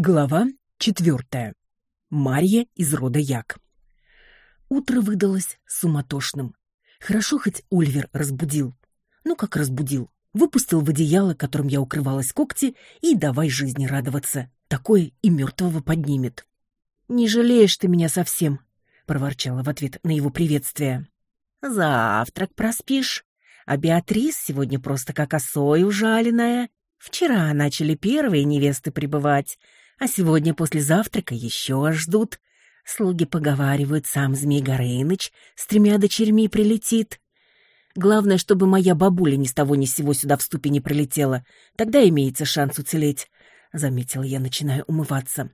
Глава четвертая. Марья из рода Як. Утро выдалось суматошным. Хорошо хоть Ульвер разбудил. Ну, как разбудил. Выпустил в одеяло, которым я укрывалась когти, и давай жизни радоваться. Такое и мертвого поднимет. «Не жалеешь ты меня совсем», — проворчала в ответ на его приветствие. «Завтрак проспишь, а Беатрис сегодня просто как осой ужаленная. Вчера начали первые невесты прибывать, а сегодня после завтрака еще ждут. Слуги поговаривают, сам Змей Горыныч с тремя дочерьми прилетит. Главное, чтобы моя бабуля ни с того ни с сего сюда в ступе не прилетела. Тогда имеется шанс уцелеть, — заметила я, начиная умываться.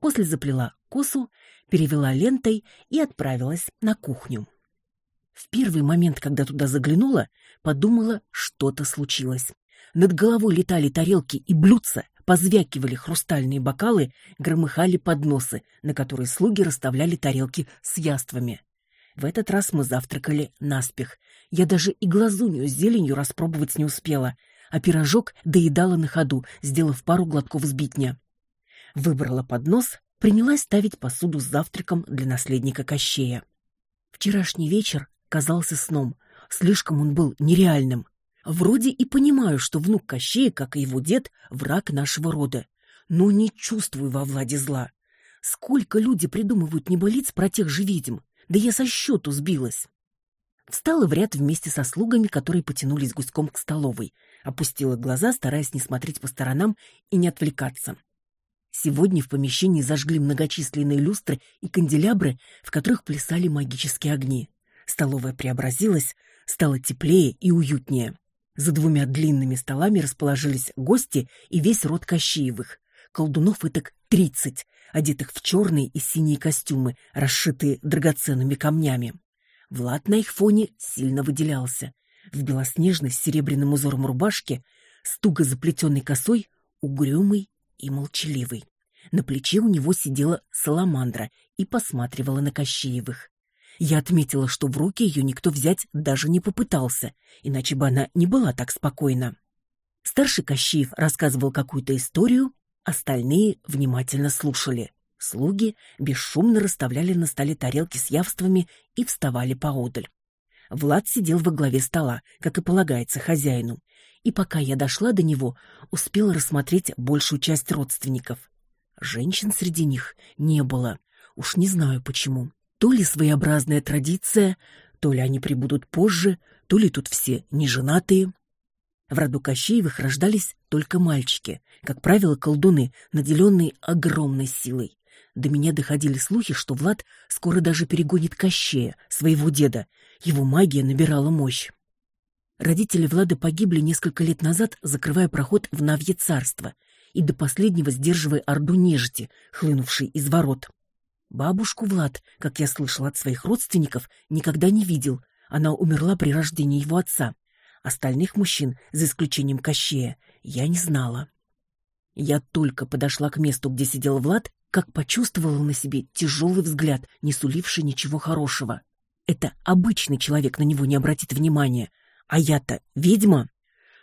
После заплела косу, перевела лентой и отправилась на кухню. В первый момент, когда туда заглянула, подумала, что-то случилось. Над головой летали тарелки и блюдца, позвякивали хрустальные бокалы, громыхали подносы, на которые слуги расставляли тарелки с яствами. В этот раз мы завтракали наспех. Я даже и глазунью с зеленью распробовать не успела, а пирожок доедала на ходу, сделав пару глотков сбитня. Выбрала поднос, принялась ставить посуду с завтраком для наследника Кощея. Вчерашний вечер казался сном, слишком он был нереальным. Вроде и понимаю, что внук Кощея, как и его дед, враг нашего рода. Но не чувствую во Владе зла. Сколько люди придумывают небылиц про тех же ведьм. Да я со счету сбилась. Встала в ряд вместе со слугами, которые потянулись гуськом к столовой. Опустила глаза, стараясь не смотреть по сторонам и не отвлекаться. Сегодня в помещении зажгли многочисленные люстры и канделябры, в которых плясали магические огни. Столовая преобразилась, стала теплее и уютнее. За двумя длинными столами расположились гости и весь род Кощеевых. Колдунов и тридцать, одетых в черные и синие костюмы, расшитые драгоценными камнями. Влад на их фоне сильно выделялся. В белоснежной с серебряным узором рубашке, с туго заплетенной косой, угрюмый и молчаливый. На плече у него сидела саламандра и посматривала на Кощеевых. Я отметила, что в руки ее никто взять даже не попытался, иначе бы она не была так спокойна. Старший Кощеев рассказывал какую-то историю, остальные внимательно слушали. Слуги бесшумно расставляли на столе тарелки с явствами и вставали поодаль. Влад сидел во главе стола, как и полагается хозяину, и пока я дошла до него, успела рассмотреть большую часть родственников. Женщин среди них не было, уж не знаю почему. То ли своеобразная традиция, то ли они прибудут позже, то ли тут все неженатые. В роду Кощеевых рождались только мальчики, как правило, колдуны, наделенные огромной силой. До меня доходили слухи, что Влад скоро даже перегонит Кощея, своего деда. Его магия набирала мощь. Родители Влада погибли несколько лет назад, закрывая проход в Навье царство и до последнего сдерживая орду нежити, хлынувшей из ворот. Бабушку Влад, как я слышал от своих родственников, никогда не видел. Она умерла при рождении его отца. Остальных мужчин, за исключением Кощея, я не знала. Я только подошла к месту, где сидел Влад, как почувствовала на себе тяжелый взгляд, не суливший ничего хорошего. Это обычный человек на него не обратит внимания, а я-то ведьма.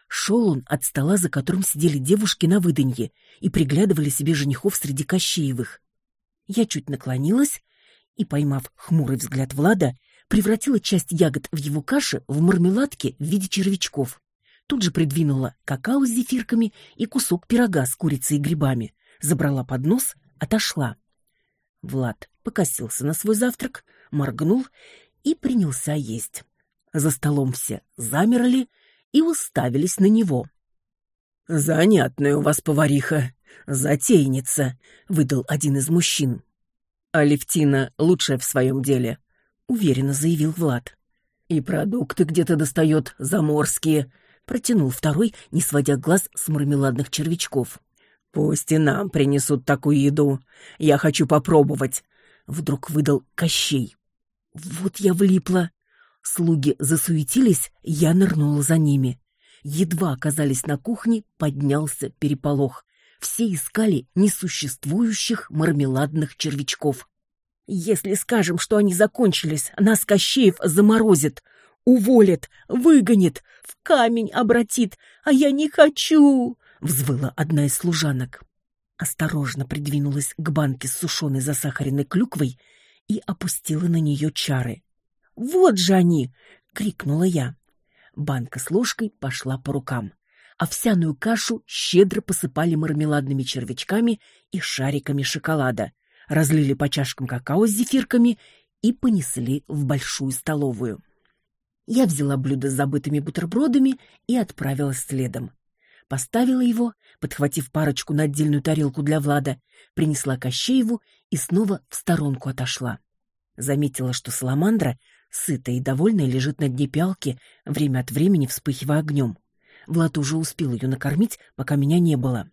Шел он от стола, за которым сидели девушки на выданье и приглядывали себе женихов среди Кощеевых. Я чуть наклонилась и, поймав хмурый взгляд Влада, превратила часть ягод в его каше в мармеладке в виде червячков. Тут же придвинула какао с зефирками и кусок пирога с курицей и грибами. Забрала поднос, отошла. Влад покосился на свой завтрак, моргнул и принялся есть. За столом все замерли и уставились на него. «Занятная у вас повариха», «Затейница», — выдал один из мужчин. «Алевтина лучшая в своем деле», — уверенно заявил Влад. «И продукты где-то достает заморские», — протянул второй, не сводя глаз с мармеладных червячков. «Пусть и нам принесут такую еду. Я хочу попробовать», — вдруг выдал Кощей. «Вот я влипла». Слуги засуетились, я нырнула за ними. Едва оказались на кухне, поднялся переполох все искали несуществующих мармеладных червячков. «Если скажем, что они закончились, нас Кощеев заморозит, уволит, выгонит, в камень обратит, а я не хочу!» — взвыла одна из служанок. осторожно придвинулась к банке с сушеной засахаренной клюквой и опустила на нее чары. «Вот же они!» — крикнула я. Банка с ложкой пошла по рукам. Овсяную кашу щедро посыпали мармеладными червячками и шариками шоколада, разлили по чашкам какао с зефирками и понесли в большую столовую. Я взяла блюдо с забытыми бутербродами и отправилась следом. Поставила его, подхватив парочку на отдельную тарелку для Влада, принесла Кощееву и снова в сторонку отошла. Заметила, что саламандра, сытая и довольная, лежит на дне пялки, время от времени вспыхивая огнем. Влад уже успел ее накормить, пока меня не было.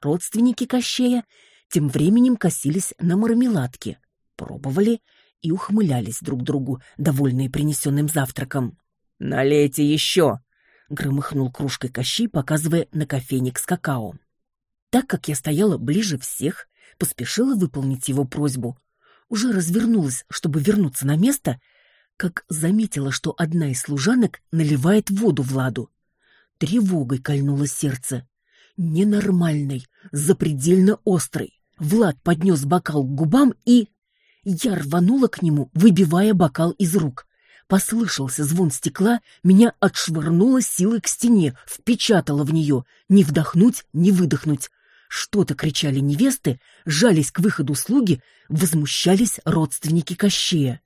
Родственники Кощея тем временем косились на мармеладки, пробовали и ухмылялись друг другу, довольные принесенным завтраком. «Налейте еще!» — громыхнул кружкой Кощей, показывая на кофейник с какао. Так как я стояла ближе всех, поспешила выполнить его просьбу. Уже развернулась, чтобы вернуться на место, как заметила, что одна из служанок наливает воду Владу. Тревогой кольнуло сердце. Ненормальной, запредельно острой. Влад поднес бокал к губам и... Я рванула к нему, выбивая бокал из рук. Послышался звон стекла, меня отшвырнуло силой к стене, впечатало в нее. Не вдохнуть, не выдохнуть. Что-то кричали невесты, жались к выходу слуги, возмущались родственники Кощея.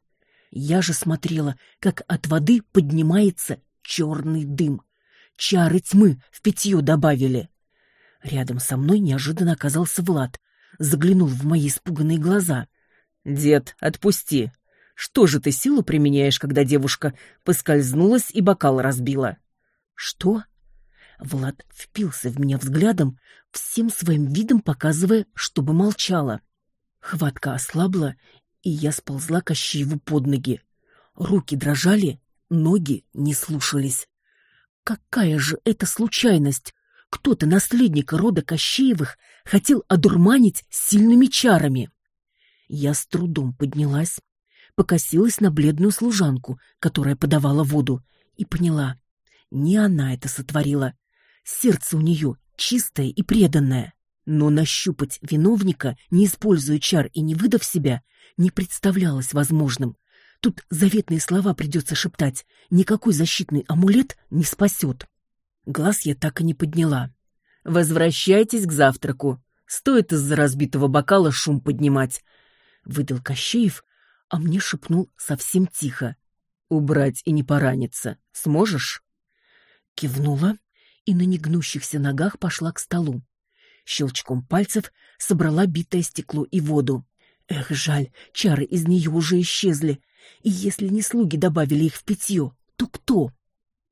Я же смотрела, как от воды поднимается черный дым. Чары тьмы в питье добавили. Рядом со мной неожиданно оказался Влад. Заглянул в мои испуганные глаза. «Дед, отпусти. Что же ты силу применяешь, когда девушка поскользнулась и бокал разбила?» «Что?» Влад впился в меня взглядом, всем своим видом показывая, чтобы молчала. Хватка ослабла, и я сползла Кощееву под ноги. Руки дрожали, ноги не слушались. Какая же это случайность! Кто-то наследника рода Кощеевых хотел одурманить сильными чарами. Я с трудом поднялась, покосилась на бледную служанку, которая подавала воду, и поняла, не она это сотворила. Сердце у нее чистое и преданное. Но нащупать виновника, не используя чар и не выдав себя, не представлялось возможным. Тут заветные слова придется шептать. Никакой защитный амулет не спасет. Глаз я так и не подняла. «Возвращайтесь к завтраку. Стоит из-за разбитого бокала шум поднимать выдал Кощеев, а мне шепнул совсем тихо. «Убрать и не пораниться. Сможешь?» Кивнула и на негнущихся ногах пошла к столу. Щелчком пальцев собрала битое стекло и воду. Эх, жаль, чары из нее уже исчезли. И если не слуги добавили их в питье, то кто?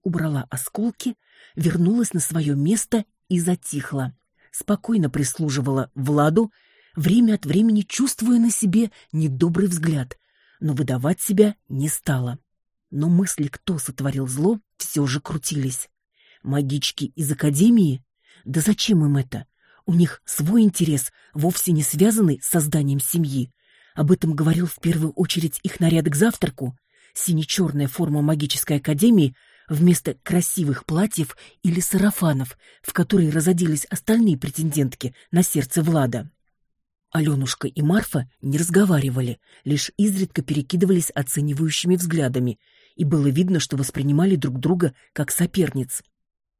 Убрала осколки, вернулась на свое место и затихла. Спокойно прислуживала Владу, время от времени чувствуя на себе недобрый взгляд, но выдавать себя не стала. Но мысли, кто сотворил зло, все же крутились. Магички из Академии? Да зачем им это? У них свой интерес, вовсе не связанный с созданием семьи. Об этом говорил в первую очередь их наряд к завтраку. Сине-черная форма магической академии вместо красивых платьев или сарафанов, в которые разоделись остальные претендентки на сердце Влада. Аленушка и Марфа не разговаривали, лишь изредка перекидывались оценивающими взглядами, и было видно, что воспринимали друг друга как соперниц.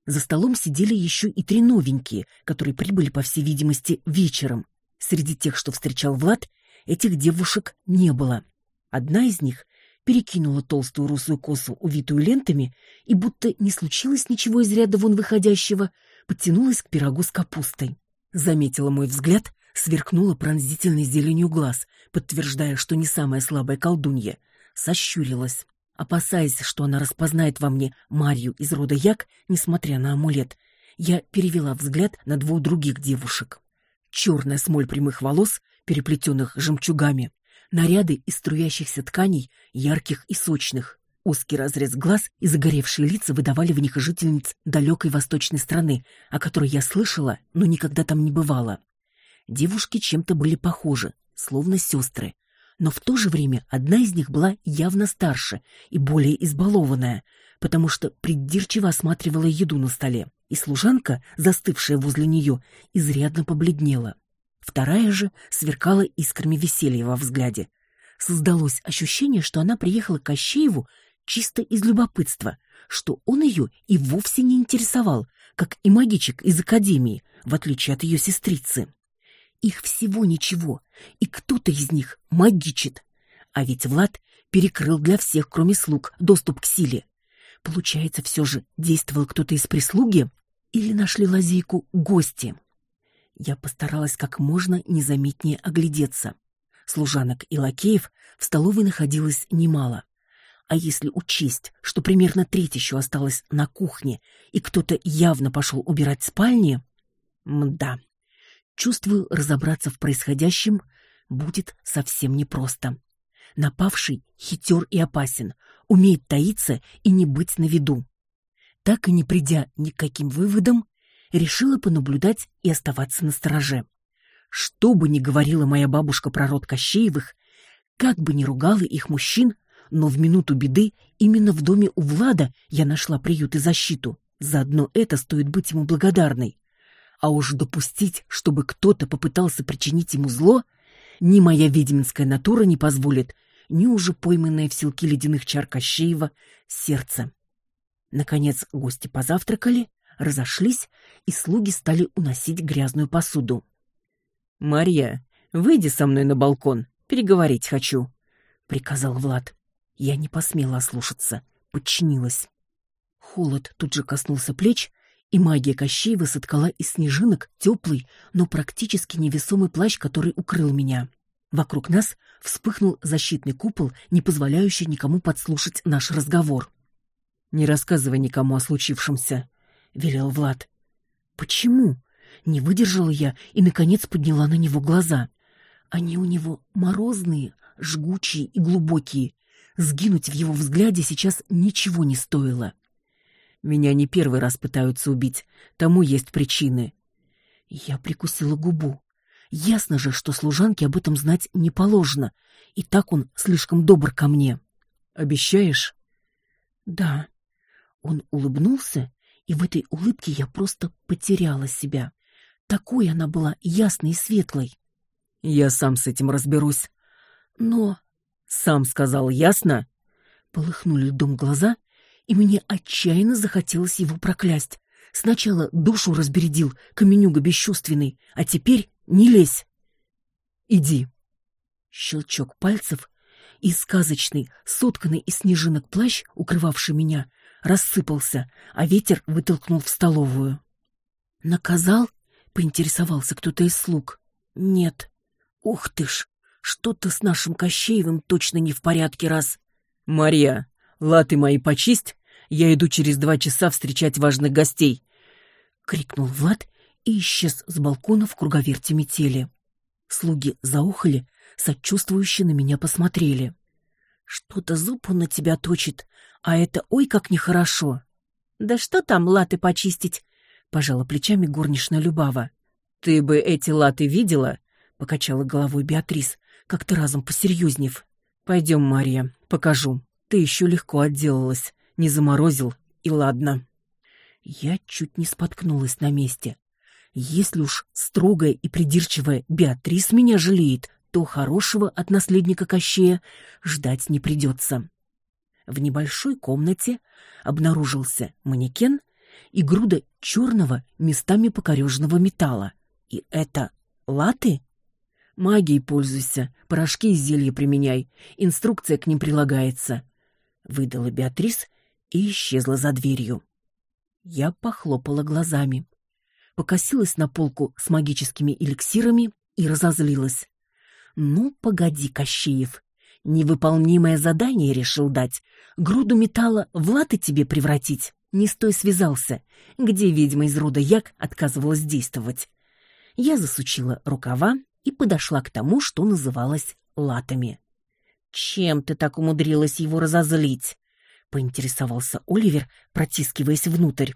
За столом сидели еще и три новенькие, которые прибыли, по всей видимости, вечером. Среди тех, что встречал Влад, этих девушек не было. Одна из них перекинула толстую русую косу, увитую лентами, и будто не случилось ничего из ряда вон выходящего, подтянулась к пирогу с капустой. Заметила мой взгляд сверкнула пронзительной зеленью глаз, подтверждая, что не самая слабая колдунья. Сощурилась. Опасаясь, что она распознает во мне Марью из рода Як, несмотря на амулет, я перевела взгляд на двух других девушек. Черная смоль прямых волос, переплетенных жемчугами, наряды из струящихся тканей, ярких и сочных. Узкий разрез глаз и загоревшие лица выдавали в них жительниц далекой восточной страны, о которой я слышала, но никогда там не бывала. Девушки чем-то были похожи, словно сестры. Но в то же время одна из них была явно старше и более избалованная, потому что придирчиво осматривала еду на столе, и служанка, застывшая возле нее, изрядно побледнела. Вторая же сверкала искрами веселья во взгляде. Создалось ощущение, что она приехала к Кощееву чисто из любопытства, что он ее и вовсе не интересовал, как и магичек из академии, в отличие от ее сестрицы. Их всего ничего, и кто-то из них магичит. А ведь Влад перекрыл для всех, кроме слуг, доступ к силе. Получается, все же действовал кто-то из прислуги или нашли лазейку гости. Я постаралась как можно незаметнее оглядеться. Служанок и лакеев в столовой находилось немало. А если учесть, что примерно треть еще осталось на кухне, и кто-то явно пошел убирать спальни, мда. Чувствую, разобраться в происходящем будет совсем непросто. Напавший хитер и опасен, умеет таиться и не быть на виду. Так и не придя ни к каким выводам, решила понаблюдать и оставаться на стороже. Что бы ни говорила моя бабушка про род Кощеевых, как бы ни ругала их мужчин, но в минуту беды именно в доме у Влада я нашла приют и защиту. Заодно это стоит быть ему благодарной. А уж допустить, чтобы кто-то попытался причинить ему зло, ни моя ведьминская натура не позволит, ни уже пойманное в селки ледяных чар Кощеева сердце. Наконец гости позавтракали, разошлись, и слуги стали уносить грязную посуду. «Марья, выйди со мной на балкон, переговорить хочу», — приказал Влад. Я не посмела ослушаться, подчинилась. Холод тут же коснулся плеч, и магия Кощеева соткала из снежинок теплый, но практически невесомый плащ, который укрыл меня. Вокруг нас вспыхнул защитный купол, не позволяющий никому подслушать наш разговор. «Не рассказывай никому о случившемся», — велел Влад. «Почему?» — не выдержала я и, наконец, подняла на него глаза. Они у него морозные, жгучие и глубокие. Сгинуть в его взгляде сейчас ничего не стоило. Меня не первый раз пытаются убить, тому есть причины. Я прикусила губу. Ясно же, что служанке об этом знать не положено, и так он слишком добр ко мне. Обещаешь? Да. Он улыбнулся, и в этой улыбке я просто потеряла себя. Такой она была ясной и светлой. Я сам с этим разберусь. Но... Сам сказал, ясно? Полыхнули дом глаза, и мне отчаянно захотелось его проклясть. Сначала душу разбередил, каменюга бесчувственный, а теперь не лезь. Иди. Щелчок пальцев, и сказочный, сотканный из снежинок плащ, укрывавший меня, рассыпался, а ветер вытолкнул в столовую. «Наказал?» — поинтересовался кто-то из слуг. «Нет». «Ух ты ж! Что-то с нашим Кощеевым точно не в порядке, раз...» «Марья, латы мои почисть, я иду через два часа встречать важных гостей!» — крикнул Влад и исчез с балкона в круговерте метели. Слуги заухали, сочувствующе на меня посмотрели. «Что-то зуб он на тебя точит, а это ой как нехорошо!» «Да что там латы почистить?» — пожала плечами горничная Любава. «Ты бы эти латы видела?» — покачала головой Беатрис, как-то разом посерьезнев. «Пойдем, Марья, покажу. Ты еще легко отделалась, не заморозил, и ладно». Я чуть не споткнулась на месте. Если уж строгая и придирчивая Беатрис меня жалеет, то хорошего от наследника Кощея ждать не придется. В небольшой комнате обнаружился манекен и груда черного, местами покореженного металла. И это латы? Магией пользуйся, порошки и зелья применяй, инструкция к ним прилагается. Выдала Беатрис и исчезла за дверью. Я похлопала глазами покосилась на полку с магическими эликсирами и разозлилась. «Ну, погоди, Кощеев, невыполнимое задание решил дать. Груду металла в латы тебе превратить. Не стой связался, где ведьма из рода Як отказывалась действовать». Я засучила рукава и подошла к тому, что называлось латами. «Чем ты так умудрилась его разозлить?» — поинтересовался Оливер, протискиваясь внутрь.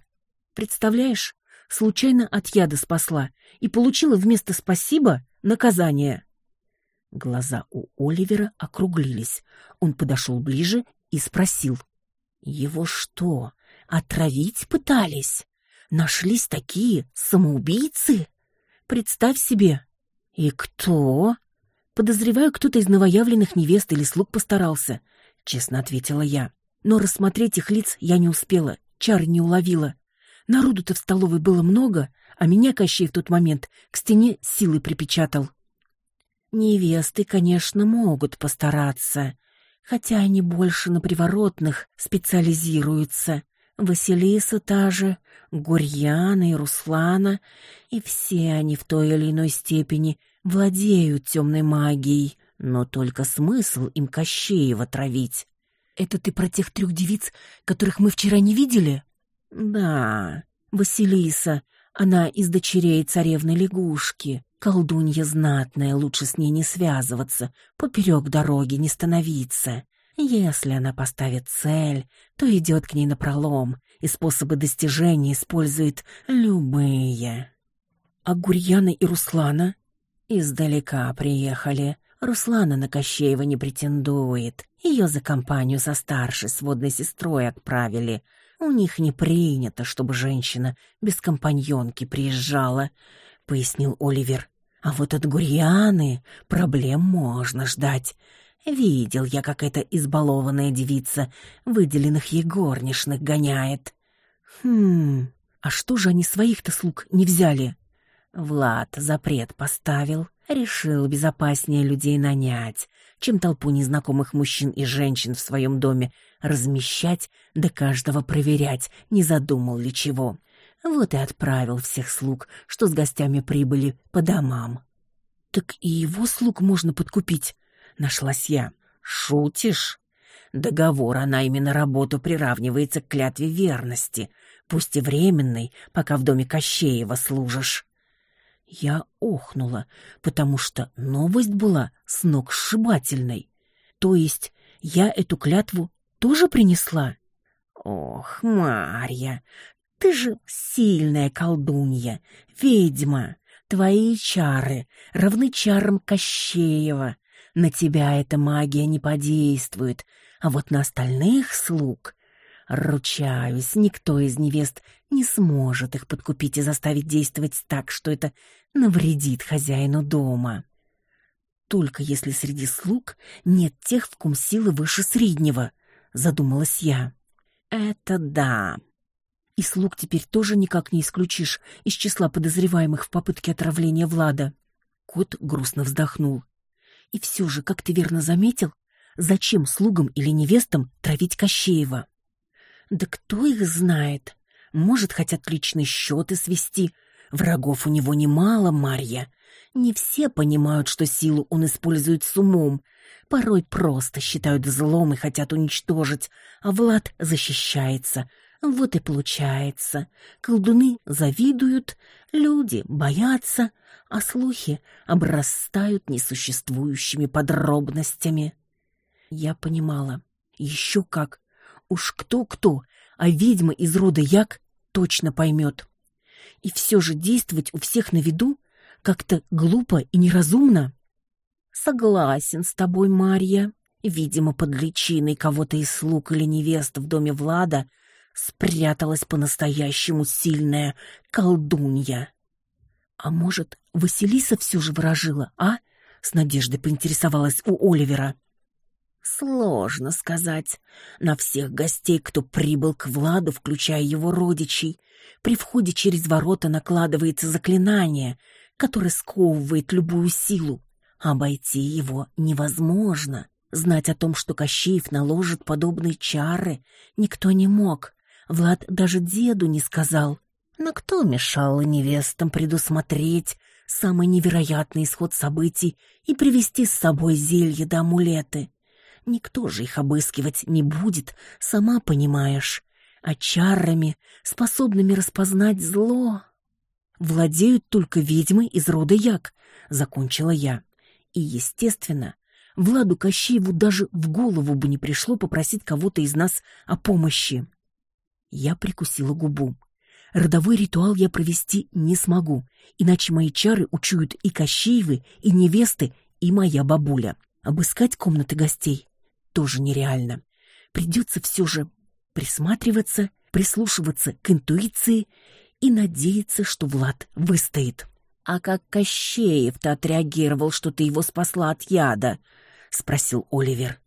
«Представляешь, случайно от яда спасла и получила вместо «спасибо» наказание. Глаза у Оливера округлились. Он подошел ближе и спросил. «Его что, отравить пытались? Нашлись такие самоубийцы? Представь себе!» И кто? Подозреваю, кто-то из новоявленных невест или слуг постарался, честно ответила я. Но рассмотреть их лиц я не успела, чар не уловила. Народу-то в столовой было много, а меня Кощей в тот момент к стене силой припечатал. Невесты, конечно, могут постараться, хотя они больше на приворотных специализируются. Василиса та же, Гурьяна и Руслана, и все они в той или иной степени владеют темной магией, но только смысл им Кощеева травить. Это ты про тех трех девиц, которых мы вчера не видели? Да, Василиса, она из дочерей царевны лягушки. Колдунья знатная, лучше с ней не связываться, поперек дороги не становиться. Если она поставит цель, то идет к ней напролом, и способы достижения использует любые. А Гурьяна и Руслана? Издалека приехали. Руслана на Кощеева не претендует. Ее за компанию со старшей сводной сестрой отправили. У них не принято, чтобы женщина без компаньонки приезжала, — пояснил Оливер. А вот от Гурьяны проблем можно ждать. Видел я, как эта избалованная девица выделенных ей горничных гоняет. Хм, а что же они своих-то слуг не взяли? Влад запрет поставил, решил безопаснее людей нанять, чем толпу незнакомых мужчин и женщин в своем доме размещать, да каждого проверять, не задумал ли чего. Вот и отправил всех слуг, что с гостями прибыли, по домам. Так и его слуг можно подкупить, нашлась я. Шутишь? Договор она именно работу приравнивается к клятве верности, пусть и временной, пока в доме Кощеева служишь. Я охнула, потому что новость была с ног сшибательной. То есть я эту клятву тоже принесла? Ох, Марья, ты же сильная колдунья, ведьма. Твои чары равны чарам Кощеева. На тебя эта магия не подействует, а вот на остальных слуг... Ручаюсь, никто из невест не сможет их подкупить и заставить действовать так, что это навредит хозяину дома. Только если среди слуг нет тех, в ком силы выше среднего, задумалась я. Это да, и слуг теперь тоже никак не исключишь из числа подозреваемых в попытке отравления Влада. Кот грустно вздохнул. И все же, как ты верно заметил, зачем слугам или невестам травить Кощеева? Да кто их знает? Может, хотят личные счеты свести. Врагов у него немало, Марья. Не все понимают, что силу он использует с умом. Порой просто считают злом и хотят уничтожить, а Влад защищается — вот и получается. Колдуны завидуют, люди боятся, а слухи обрастают несуществующими подробностями. Я понимала. Еще как. Уж кто-кто, а ведьма из рода Як точно поймет. И все же действовать у всех на виду как-то глупо и неразумно. Согласен с тобой, Марья. Видимо, под личиной кого-то из слуг или невест в доме Влада — спряталась по-настоящему сильная колдунья. А может, Василиса все же выражила, а? С надеждой поинтересовалась у Оливера. Сложно сказать. На всех гостей, кто прибыл к Владу, включая его родичей, при входе через ворота накладывается заклинание, которое сковывает любую силу. Обойти его невозможно. Знать о том, что Кощеев наложит подобные чары, никто не мог. Влад даже деду не сказал. Но кто мешал невестам предусмотреть самый невероятный исход событий и привести с собой зелья да амулеты? Никто же их обыскивать не будет, сама понимаешь. А чарами, способными распознать зло, владеют только ведьмы из рода Як, закончила я. И, естественно, Владу Кощееву даже в голову бы не пришло попросить кого-то из нас о помощи. Я прикусила губу. Родовой ритуал я провести не смогу, иначе мои чары учуют и Кощеевы, и невесты, и моя бабуля. Обыскать комнаты гостей тоже нереально. Придется все же присматриваться, прислушиваться к интуиции и надеяться, что Влад выстоит. «А как Кощеев-то отреагировал, что ты его спасла от яда?» — спросил Оливер.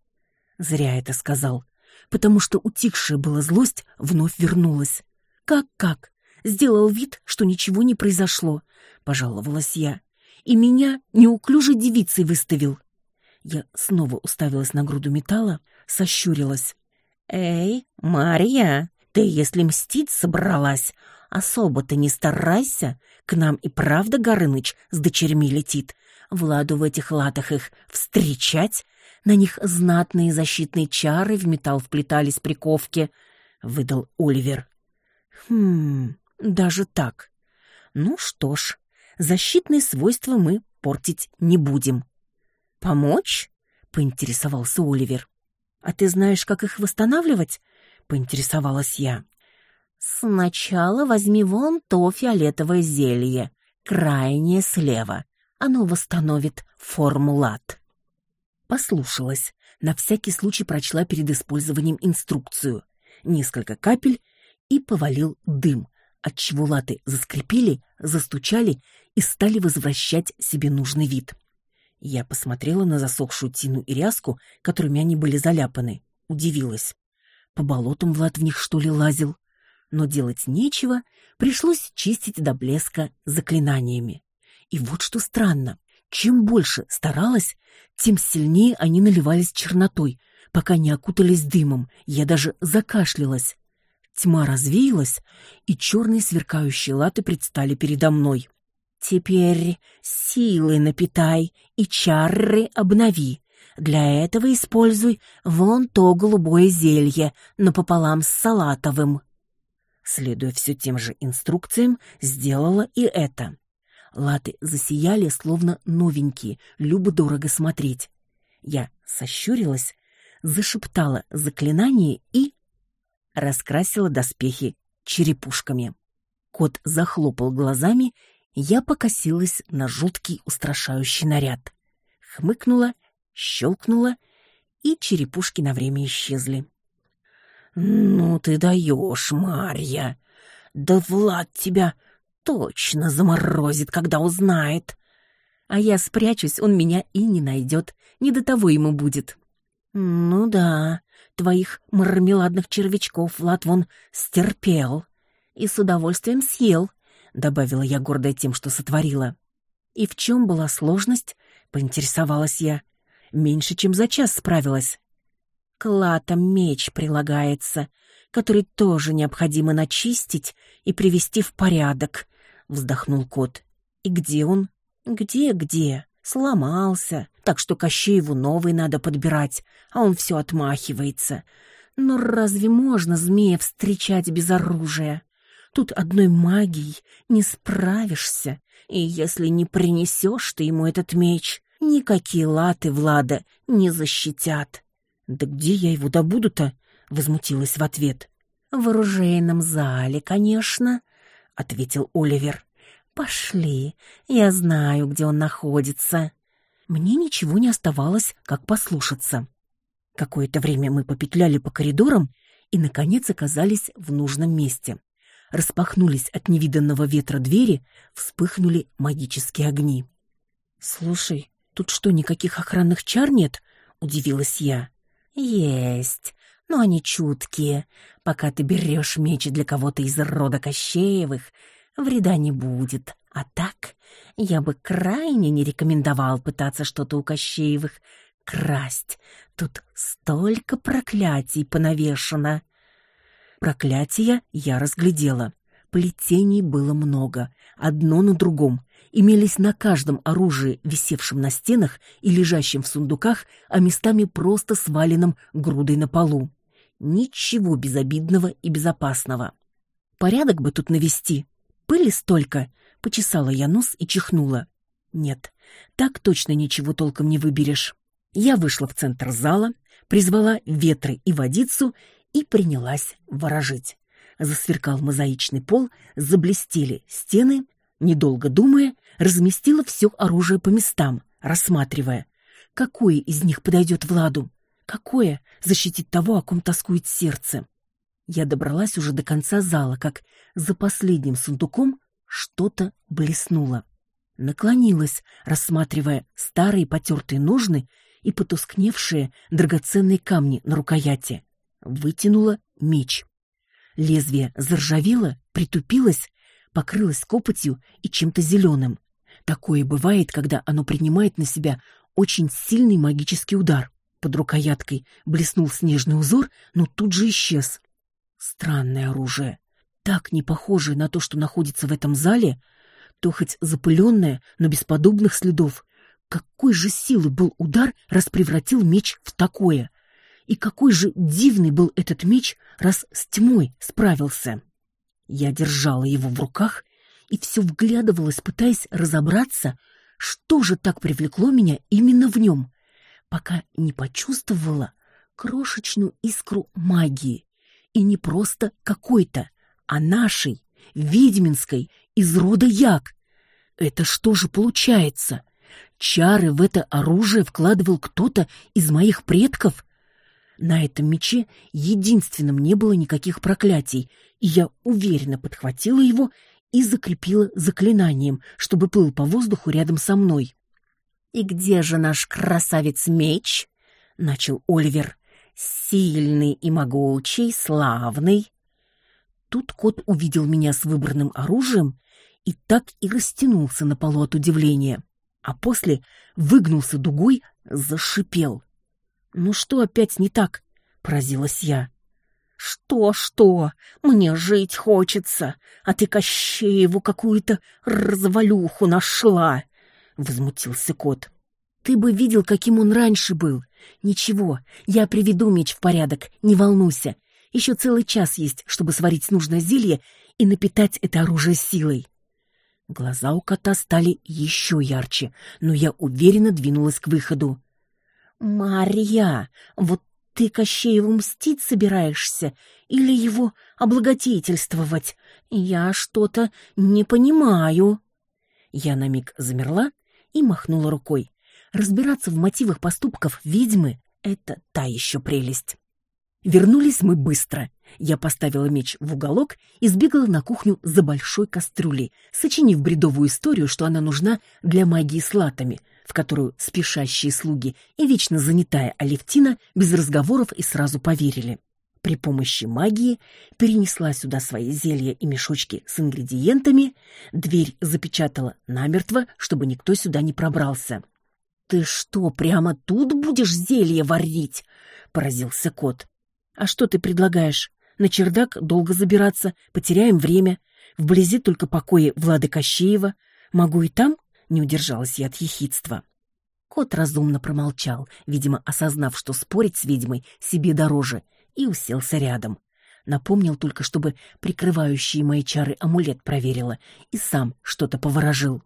Зря это сказал, потому что утихшая была злость вновь вернулась. «Как-как? Сделал вид, что ничего не произошло», — пожаловалась я. «И меня неуклюжей девицей выставил». Я снова уставилась на груду металла, сощурилась. «Эй, Марья, ты, если мстить собралась, особо-то не старайся. К нам и правда Горыныч с дочерьми летит. Владу в этих латах их встречать. На них знатные защитные чары в металл вплетались приковки», — выдал Оливер. «Хм, даже так. Ну что ж, защитные свойства мы портить не будем». «Помочь?» — поинтересовался Оливер. «А ты знаешь, как их восстанавливать?» — поинтересовалась я. «Сначала возьми вон то фиолетовое зелье, крайнее слева. Оно восстановит форму лад». Послушалась, на всякий случай прочла перед использованием инструкцию. Несколько капель и повалил дым, отчего латы заскрипели, застучали и стали возвращать себе нужный вид. Я посмотрела на засохшую тину и ряску, которыми они были заляпаны. Удивилась. По болотам Влад в них, что ли, лазил? Но делать нечего, пришлось чистить до блеска заклинаниями. И вот что странно. Чем больше старалась, тем сильнее они наливались чернотой, пока не окутались дымом. Я даже закашлялась. Тьма развеялась, и черные сверкающие латы предстали передо мной. Теперь силы напитай и чары обнови. Для этого используй вон то голубое зелье, напополам с салатовым. Следуя все тем же инструкциям, сделала и это. Латы засияли, словно новенькие, любо-дорого смотреть. Я сощурилась, зашептала заклинание и... раскрасила доспехи черепушками. Кот захлопал глазами я покосилась на жуткий устрашающий наряд. Хмыкнула, щелкнула, и черепушки на время исчезли. «Ну ты даешь, Марья! Да Влад тебя точно заморозит, когда узнает!» А я спрячусь, он меня и не найдет, не до того ему будет. «Ну да, твоих мармеладных червячков Влад вон стерпел и с удовольствием съел, добавила я, гордая тем, что сотворила. И в чем была сложность, поинтересовалась я. Меньше, чем за час справилась. К латам меч прилагается, который тоже необходимо начистить и привести в порядок, вздохнул кот. И где он? Где-где? Сломался, так что Кощееву новый надо подбирать, а он все отмахивается. Но разве можно змея встречать без оружия? Тут одной магией не справишься, и если не принесешь ты ему этот меч, никакие латы Влада не защитят. Да где я его добуду-то? возмутилась в ответ. В оружейном зале, конечно, ответил Оливер. Пошли, я знаю, где он находится. Мне ничего не оставалось, как послушаться. Какое-то время мы попетляли по коридорам и наконец оказались в нужном месте распахнулись от невиданного ветра двери, вспыхнули магические огни. «Слушай, тут что, никаких охранных чар нет?» — удивилась я. «Есть, но они чуткие. Пока ты берешь меч для кого-то из рода Кощеевых, вреда не будет. А так, я бы крайне не рекомендовал пытаться что-то у Кощеевых красть. Тут столько проклятий понавешено». Проклятия я разглядела. Плетений было много, одно на другом. Имелись на каждом оружии, висевшем на стенах и лежащем в сундуках, а местами просто сваленном грудой на полу. Ничего безобидного и безопасного. Порядок бы тут навести. Пыли столько. Почесала я нос и чихнула. Нет, так точно ничего толком не выберешь. Я вышла в центр зала, призвала ветры и водицу и принялась ворожить. Засверкал мозаичный пол, заблестели стены. Недолго думая, разместила все оружие по местам, рассматривая, какое из них подойдет Владу, какое защитит того, о ком тоскует сердце. Я добралась уже до конца зала, как за последним сундуком что-то блеснуло. Наклонилась, рассматривая старые потертые ножны и потускневшие драгоценные камни на рукояти. Вытянула меч. Лезвие заржавело, притупилось, покрылось копотью и чем-то зеленым. Такое бывает, когда оно принимает на себя очень сильный магический удар. Под рукояткой блеснул снежный узор, но тут же исчез. Странное оружие. Так не похожее на то, что находится в этом зале, то хоть запыленное, но без подобных следов. Какой же силы был удар, раз превратил меч в такое? И какой же дивный был этот меч, раз с тьмой справился? Я держала его в руках и все вглядывалась, пытаясь разобраться, что же так привлекло меня именно в нем, пока не почувствовала крошечную искру магии. И не просто какой-то, а нашей, ведьминской, из рода Як. Это что же получается? Чары в это оружие вкладывал кто-то из моих предков? На этом мече единственным не было никаких проклятий, и я уверенно подхватила его и закрепила заклинанием, чтобы плыл по воздуху рядом со мной. «И где же наш красавец-меч?» — начал Оливер. «Сильный и могучий, славный». Тут кот увидел меня с выбранным оружием и так и растянулся на полу от удивления, а после выгнулся дугой, зашипел. «Ну что опять не так?» — поразилась я. «Что-что? Мне жить хочется, а ты Кощееву какую-то развалюху нашла!» — возмутился кот. «Ты бы видел, каким он раньше был. Ничего, я приведу меч в порядок, не волнуйся. Еще целый час есть, чтобы сварить нужное зелье и напитать это оружие силой». Глаза у кота стали еще ярче, но я уверенно двинулась к выходу. «Марья, вот ты Кощееву мстить собираешься или его облагодетельствовать? Я что-то не понимаю». Я на миг замерла и махнула рукой. Разбираться в мотивах поступков ведьмы — это та еще прелесть. Вернулись мы быстро. Я поставила меч в уголок и сбегала на кухню за большой кастрюлей, сочинив бредовую историю, что она нужна для магии с латами — в которую спешащие слуги и вечно занятая Алевтина без разговоров и сразу поверили. При помощи магии перенесла сюда свои зелья и мешочки с ингредиентами, дверь запечатала намертво, чтобы никто сюда не пробрался. «Ты что, прямо тут будешь зелье варить?» — поразился кот. «А что ты предлагаешь? На чердак долго забираться, потеряем время. Вблизи только покои Влады Кощеева. Могу и там не удержалась я от ехидства. Кот разумно промолчал, видимо, осознав, что спорить с ведьмой себе дороже, и уселся рядом. Напомнил только, чтобы прикрывающие мои чары амулет проверила, и сам что-то поворожил.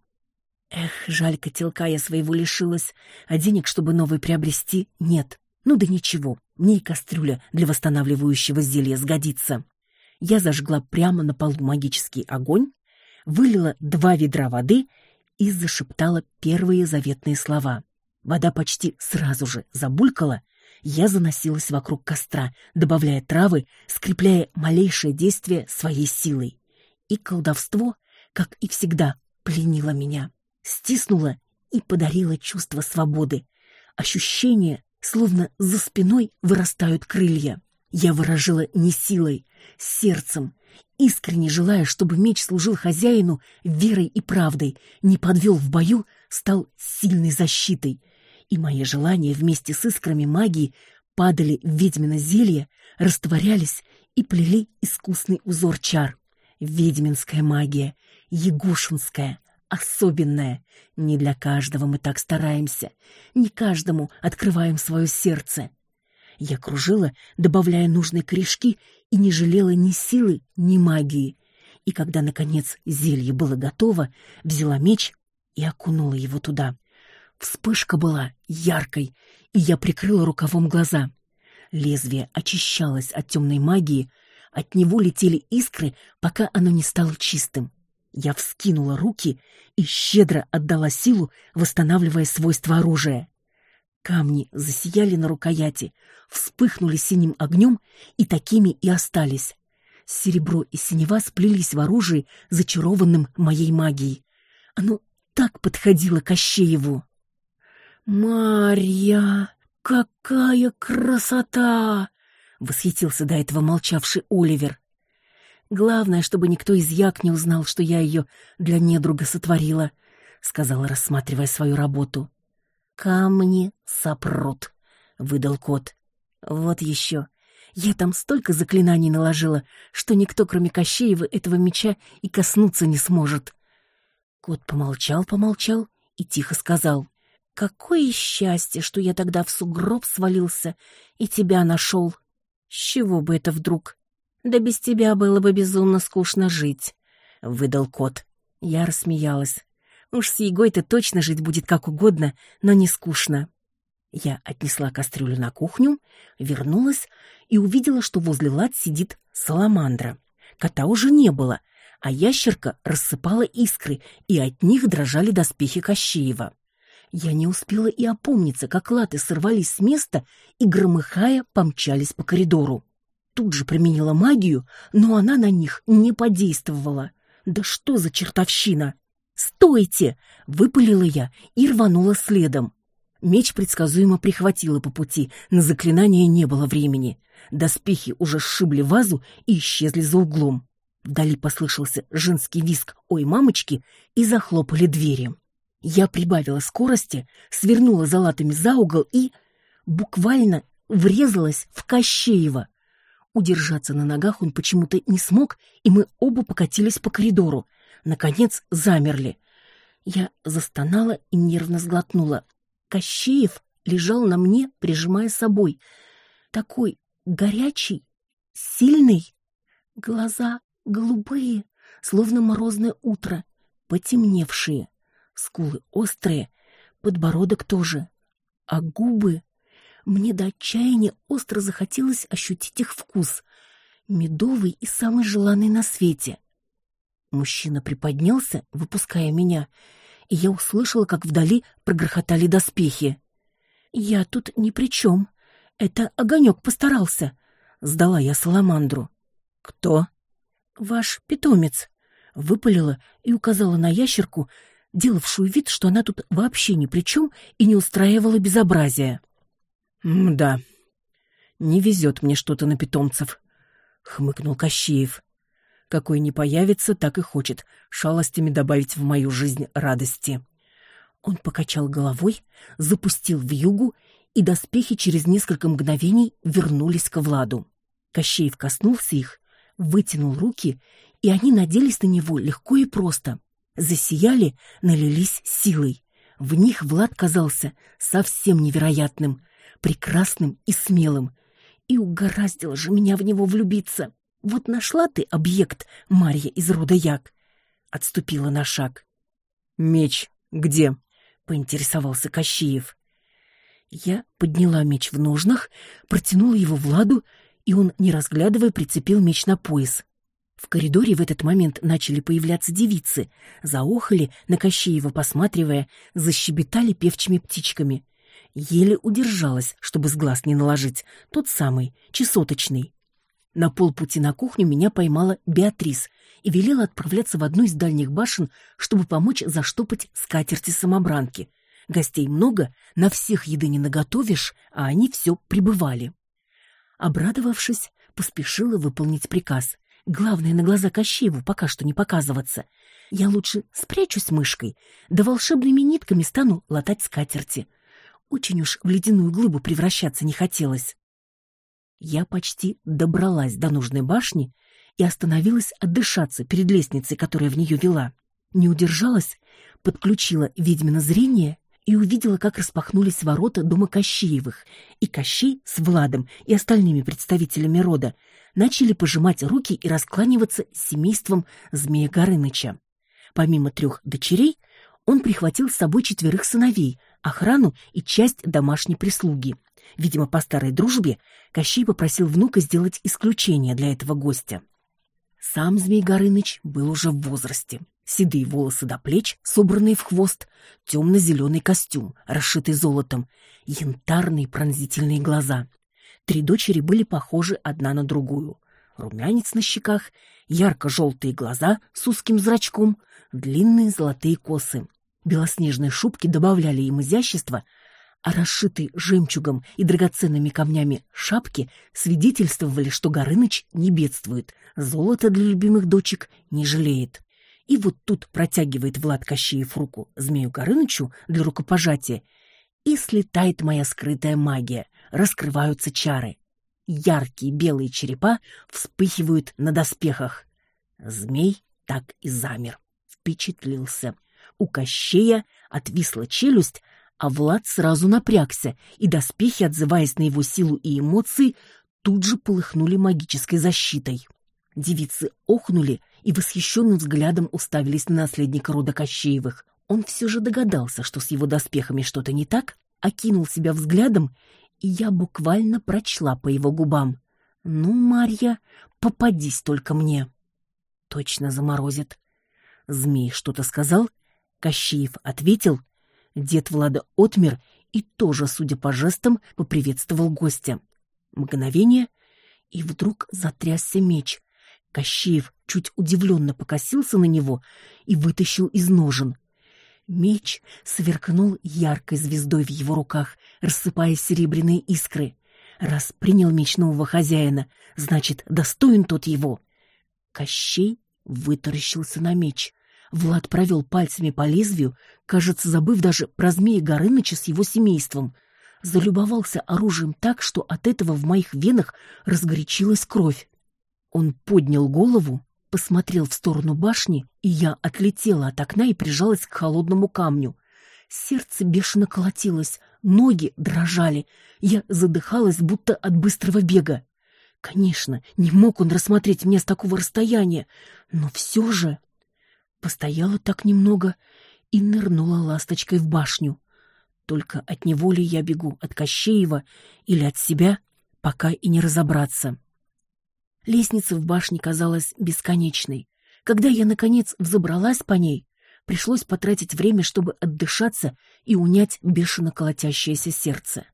Эх, жаль, котелка я своего лишилась, а денег, чтобы новый приобрести, нет. Ну да ничего, мне и кастрюля для восстанавливающего зелья сгодится. Я зажгла прямо на полу магический огонь, вылила два ведра воды и зашептала первые заветные слова. Вода почти сразу же забулькала, я заносилась вокруг костра, добавляя травы, скрепляя малейшее действие своей силой. И колдовство, как и всегда, пленило меня, стиснуло и подарило чувство свободы. Ощущение, словно за спиной вырастают крылья. Я выражила не силой, сердцем, искренне желая, чтобы меч служил хозяину верой и правдой, не подвел в бою, стал сильной защитой. И мои желания вместе с искрами магии падали в ведьмино зелье, растворялись и плели искусный узор чар. Ведьминская магия, ягушинская, особенная. Не для каждого мы так стараемся, не каждому открываем свое сердце. Я кружила, добавляя нужные корешки, и не жалела ни силы, ни магии. И когда, наконец, зелье было готово, взяла меч и окунула его туда. Вспышка была яркой, и я прикрыла рукавом глаза. Лезвие очищалось от темной магии, от него летели искры, пока оно не стало чистым. Я вскинула руки и щедро отдала силу, восстанавливая свойства оружия. Камни засияли на рукояти, вспыхнули синим огнем и такими и остались. Серебро и синева сплелись в оружии, зачарованным моей магией. Оно так подходила Кощееву. «Марья, какая красота!» — восхитился до этого молчавший Оливер. «Главное, чтобы никто из як не узнал, что я ее для недруга сотворила», — сказала, рассматривая свою работу. «Камни сопрут», — выдал кот. «Вот еще. Я там столько заклинаний наложила, что никто, кроме Кощеева, этого меча и коснуться не сможет». Кот помолчал-помолчал и тихо сказал. «Какое счастье, что я тогда в сугроб свалился и тебя нашел! С чего бы это вдруг? Да без тебя было бы безумно скучно жить», — выдал кот. Я рассмеялась. Уж с Егой-то точно жить будет как угодно, но не скучно. Я отнесла кастрюлю на кухню, вернулась и увидела, что возле лад сидит саламандра. Кота уже не было, а ящерка рассыпала искры, и от них дрожали доспехи Кощеева. Я не успела и опомниться, как латы сорвались с места и, громыхая, помчались по коридору. Тут же применила магию, но она на них не подействовала. Да что за чертовщина! «Стойте!» — выпалила я и рванула следом. Меч предсказуемо прихватило по пути, на заклинание не было времени. Доспехи уже сшибли вазу и исчезли за углом. Вдали послышался женский виск «Ой, мамочки!» и захлопали двери. Я прибавила скорости, свернула за латами за угол и буквально врезалась в Кощеева. Удержаться на ногах он почему-то не смог, и мы оба покатились по коридору — наконец, замерли. Я застонала и нервно сглотнула. Кощеев лежал на мне, прижимая собой. Такой горячий, сильный. Глаза голубые, словно морозное утро, потемневшие. Скулы острые, подбородок тоже. А губы... Мне до отчаяния остро захотелось ощутить их вкус. Медовый и самый желанный на свете — Мужчина приподнялся, выпуская меня, и я услышала, как вдали прогрохотали доспехи. «Я тут ни при чем. Это огонек постарался», — сдала я Саламандру. «Кто?» «Ваш питомец», — выпалила и указала на ящерку, делавшую вид, что она тут вообще ни при чем и не устраивала безобразия. «Да, не везет мне что-то на питомцев», — хмыкнул Кощеев. Какой не появится, так и хочет шалостями добавить в мою жизнь радости. Он покачал головой, запустил в югу, и доспехи через несколько мгновений вернулись к Владу. Кощеев коснулся их, вытянул руки, и они наделись на него легко и просто. Засияли, налились силой. В них Влад казался совсем невероятным, прекрасным и смелым. И угораздило же меня в него влюбиться. Вот нашла ты объект, Марья из рода Як. Отступила на шаг. Меч где? Поинтересовался Кощеев. Я подняла меч в ножнах, протянула его Владу, и он, не разглядывая, прицепил меч на пояс. В коридоре в этот момент начали появляться девицы, заохали, на Кощеева посматривая, защебетали певчими птичками. Еле удержалась, чтобы с глаз не наложить, тот самый, чесоточный. На полпути на кухню меня поймала Беатрис и велела отправляться в одну из дальних башен, чтобы помочь заштопать скатерти-самобранки. Гостей много, на всех еды не наготовишь, а они все прибывали. Обрадовавшись, поспешила выполнить приказ. Главное, на глаза Кощееву пока что не показываться. Я лучше спрячусь мышкой, да волшебными нитками стану латать скатерти. Очень уж в ледяную глыбу превращаться не хотелось. Я почти добралась до нужной башни и остановилась отдышаться перед лестницей, которая в нее вела. Не удержалась, подключила ведьмино зрение и увидела, как распахнулись ворота дома Кощеевых, и Кощей с Владом и остальными представителями рода начали пожимать руки и раскланиваться с семейством Змея Горыныча. Помимо трех дочерей, он прихватил с собой четверых сыновей, охрану и часть домашней прислуги. Видимо, по старой дружбе Кощей попросил внука сделать исключение для этого гостя. Сам Змей Горыныч был уже в возрасте. Седые волосы до плеч, собранные в хвост, темно-зеленый костюм, расшитый золотом, янтарные пронзительные глаза. Три дочери были похожи одна на другую. Румянец на щеках, ярко-желтые глаза с узким зрачком, длинные золотые косы. Белоснежные шубки добавляли им изящества, а расшитые жемчугом и драгоценными камнями шапки свидетельствовали, что Горыныч не бедствует, золото для любимых дочек не жалеет. И вот тут протягивает Влад Кощеев руку змею Горынычу для рукопожатия, и слетает моя скрытая магия, раскрываются чары. Яркие белые черепа вспыхивают на доспехах. Змей так и замер, впечатлился. У Кощея отвисла челюсть, а Влад сразу напрягся, и доспехи, отзываясь на его силу и эмоции, тут же полыхнули магической защитой. Девицы охнули и восхищенным взглядом уставились на наследника рода Кощеевых. Он все же догадался, что с его доспехами что-то не так, окинул себя взглядом, и я буквально прочла по его губам. «Ну, Марья, попадись только мне!» Точно заморозит. Змей что-то сказал, Кощеев ответил — Дед Влада отмер и тоже, судя по жестам, поприветствовал гостя. Мгновение, и вдруг затрясся меч. Кощеев чуть удивленно покосился на него и вытащил из ножен. Меч сверкнул яркой звездой в его руках, рассыпая серебряные искры. Раз принял меч нового хозяина, значит, достоин тот его. Кощей вытаращился на меч. Влад провел пальцами по лезвию, кажется, забыв даже про змея Горыныча с его семейством. Залюбовался оружием так, что от этого в моих венах разгорячилась кровь. Он поднял голову, посмотрел в сторону башни, и я отлетела от окна и прижалась к холодному камню. Сердце бешено колотилось, ноги дрожали. Я задыхалась, будто от быстрого бега. Конечно, не мог он рассмотреть меня с такого расстояния, но все же... Постояла так немного и нырнула ласточкой в башню. Только от него ли я бегу, от Кощеева или от себя, пока и не разобраться. Лестница в башне казалась бесконечной. Когда я, наконец, взобралась по ней, пришлось потратить время, чтобы отдышаться и унять бешено колотящееся сердце.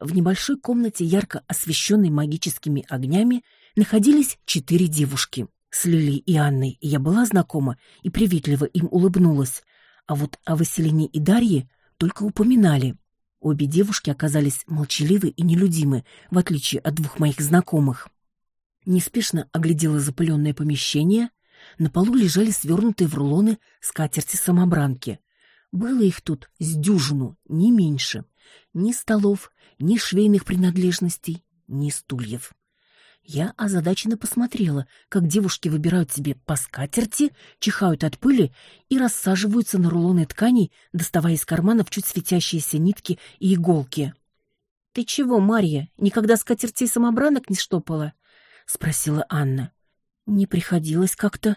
В небольшой комнате, ярко освещенной магическими огнями, находились четыре девушки. С Лилей и Анной я была знакома и приветливо им улыбнулась, а вот о Василине и Дарье только упоминали. Обе девушки оказались молчаливы и нелюдимы, в отличие от двух моих знакомых. Неспешно оглядела запыленное помещение. На полу лежали свернутые в рулоны скатерти-самобранки. Было их тут с дюжину, не меньше. Ни столов, ни швейных принадлежностей, ни стульев. Я озадаченно посмотрела, как девушки выбирают себе по скатерти, чихают от пыли и рассаживаются на рулоны тканей, доставая из карманов чуть светящиеся нитки и иголки. — Ты чего, Марья, никогда скатертей самобранок не штопала? — спросила Анна. — Не приходилось как-то.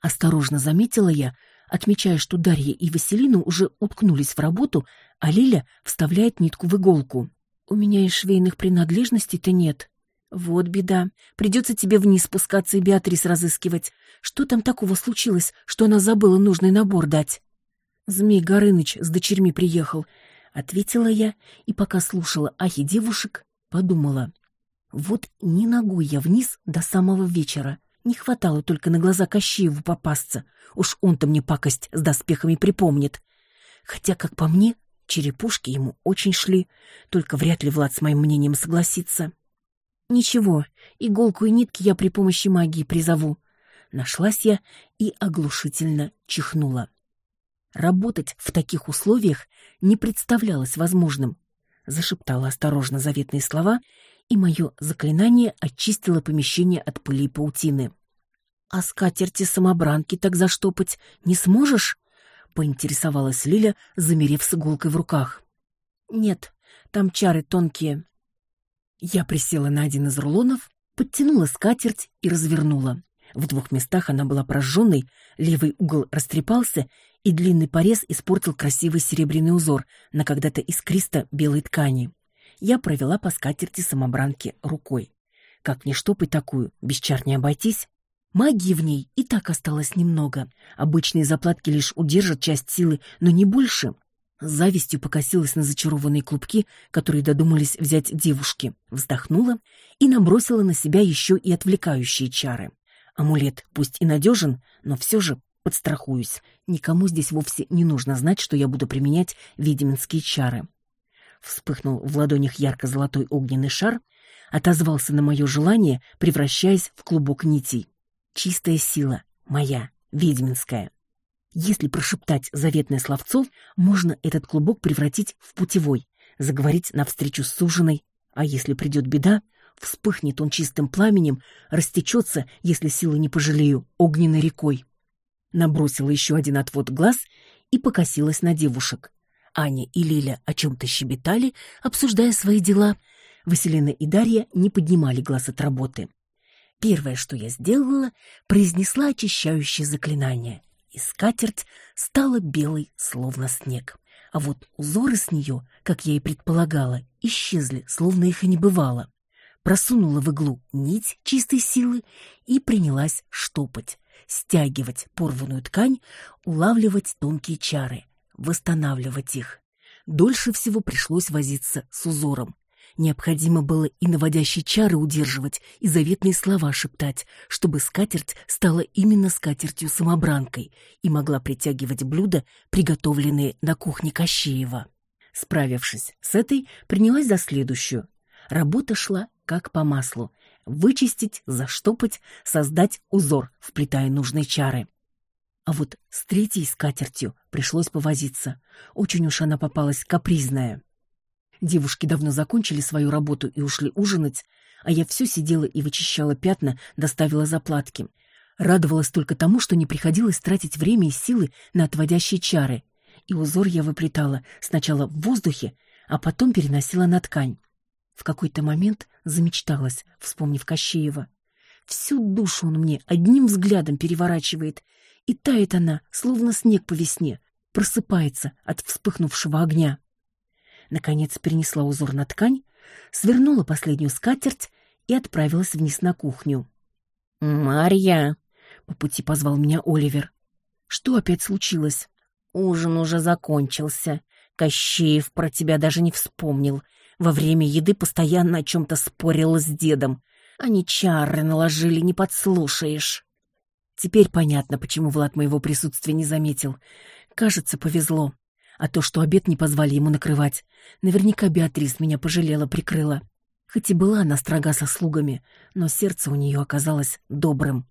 Осторожно заметила я, отмечая, что Дарья и Василина уже уткнулись в работу, а Лиля вставляет нитку в иголку. — У меня и швейных принадлежностей-то нет. — вот беда. Придется тебе вниз спускаться и Беатрис разыскивать. Что там такого случилось, что она забыла нужный набор дать? Змей Горыныч с дочерьми приехал. Ответила я, и пока слушала ахи девушек, подумала. Вот не ногой я вниз до самого вечера. Не хватало только на глаза Кощееву попасться. Уж он-то мне пакость с доспехами припомнит. Хотя, как по мне, черепушки ему очень шли. Только вряд ли Влад с моим мнением согласится. Ничего, иголку и нитки я при помощи магии призову. Нашлась я и оглушительно чихнула. Работать в таких условиях не представлялось возможным. Зашептала осторожно заветные слова, и мое заклинание очистило помещение от пыли и паутины. «А скатерти-самобранки так заштопать не сможешь?» — поинтересовалась Лиля, замерев с иголкой в руках. «Нет, там чары тонкие. Я присела на один из рулонов, подтянула скатерть и развернула. В двух местах она была прожженной, левый угол растрепался, и длинный порез испортил красивый серебряный узор на когда-то искристо белой ткани. Я провела по скатерти самобранки рукой. Как не штопать такую, без чар не обойтись. Магии в ней и так осталось немного. Обычные заплатки лишь удержат часть силы, но не больше. С завистью покосилась на зачарованные клубки, которые додумались взять девушки, вздохнула и набросила на себя еще и отвлекающие чары. Амулет пусть и надежен, но все же подстрахуюсь. Никому здесь вовсе не нужно знать, что я буду применять ведьминские чары. Вспыхнул в ладонях ярко-золотой огненный шар, отозвался на мое желание, превращаясь в клубок нитей. Чистая сила, моя, ведьминская. Если прошептать заветное словцо, можно этот клубок превратить в путевой, заговорить навстречу с суженой, а если придет беда, вспыхнет он чистым пламенем, растечется, если силы не пожалею, огненной рекой. Набросила еще один отвод глаз и покосилась на девушек. Аня и Лиля о чем-то щебетали, обсуждая свои дела. Василина и Дарья не поднимали глаз от работы. Первое, что я сделала, произнесла очищающее заклинание и скатерть стала белой, словно снег. А вот узоры с нее, как я и предполагала, исчезли, словно их и не бывало. Просунула в иглу нить чистой силы и принялась штопать, стягивать порванную ткань, улавливать тонкие чары, восстанавливать их. Дольше всего пришлось возиться с узором. Необходимо было и наводящие чары удерживать, и заветные слова шептать, чтобы скатерть стала именно скатертью-самобранкой и могла притягивать блюда, приготовленные на кухне Кощеева. Справившись с этой, принялась за следующую. Работа шла как по маслу. Вычистить, заштопать, создать узор, вплетая нужные чары. А вот с третьей скатертью пришлось повозиться. Очень уж она попалась капризная. Девушки давно закончили свою работу и ушли ужинать, а я все сидела и вычищала пятна, доставила заплатки. Радовалась только тому, что не приходилось тратить время и силы на отводящие чары. И узор я выплетала сначала в воздухе, а потом переносила на ткань. В какой-то момент замечталась, вспомнив Кощеева. Всю душу он мне одним взглядом переворачивает, и тает она, словно снег по весне, просыпается от вспыхнувшего огня наконец перенесла узор на ткань, свернула последнюю скатерть и отправилась вниз на кухню. «Марья!» — по пути позвал меня Оливер. «Что опять случилось?» «Ужин уже закончился. Кощеев про тебя даже не вспомнил. Во время еды постоянно о чем-то спорил с дедом. Они чары наложили, не подслушаешь». Теперь понятно, почему Влад моего присутствия не заметил. Кажется, повезло. А то, что обед не позвали ему накрывать, наверняка Беатрис меня пожалела, прикрыла. Хоть и была она строга со слугами, но сердце у нее оказалось добрым.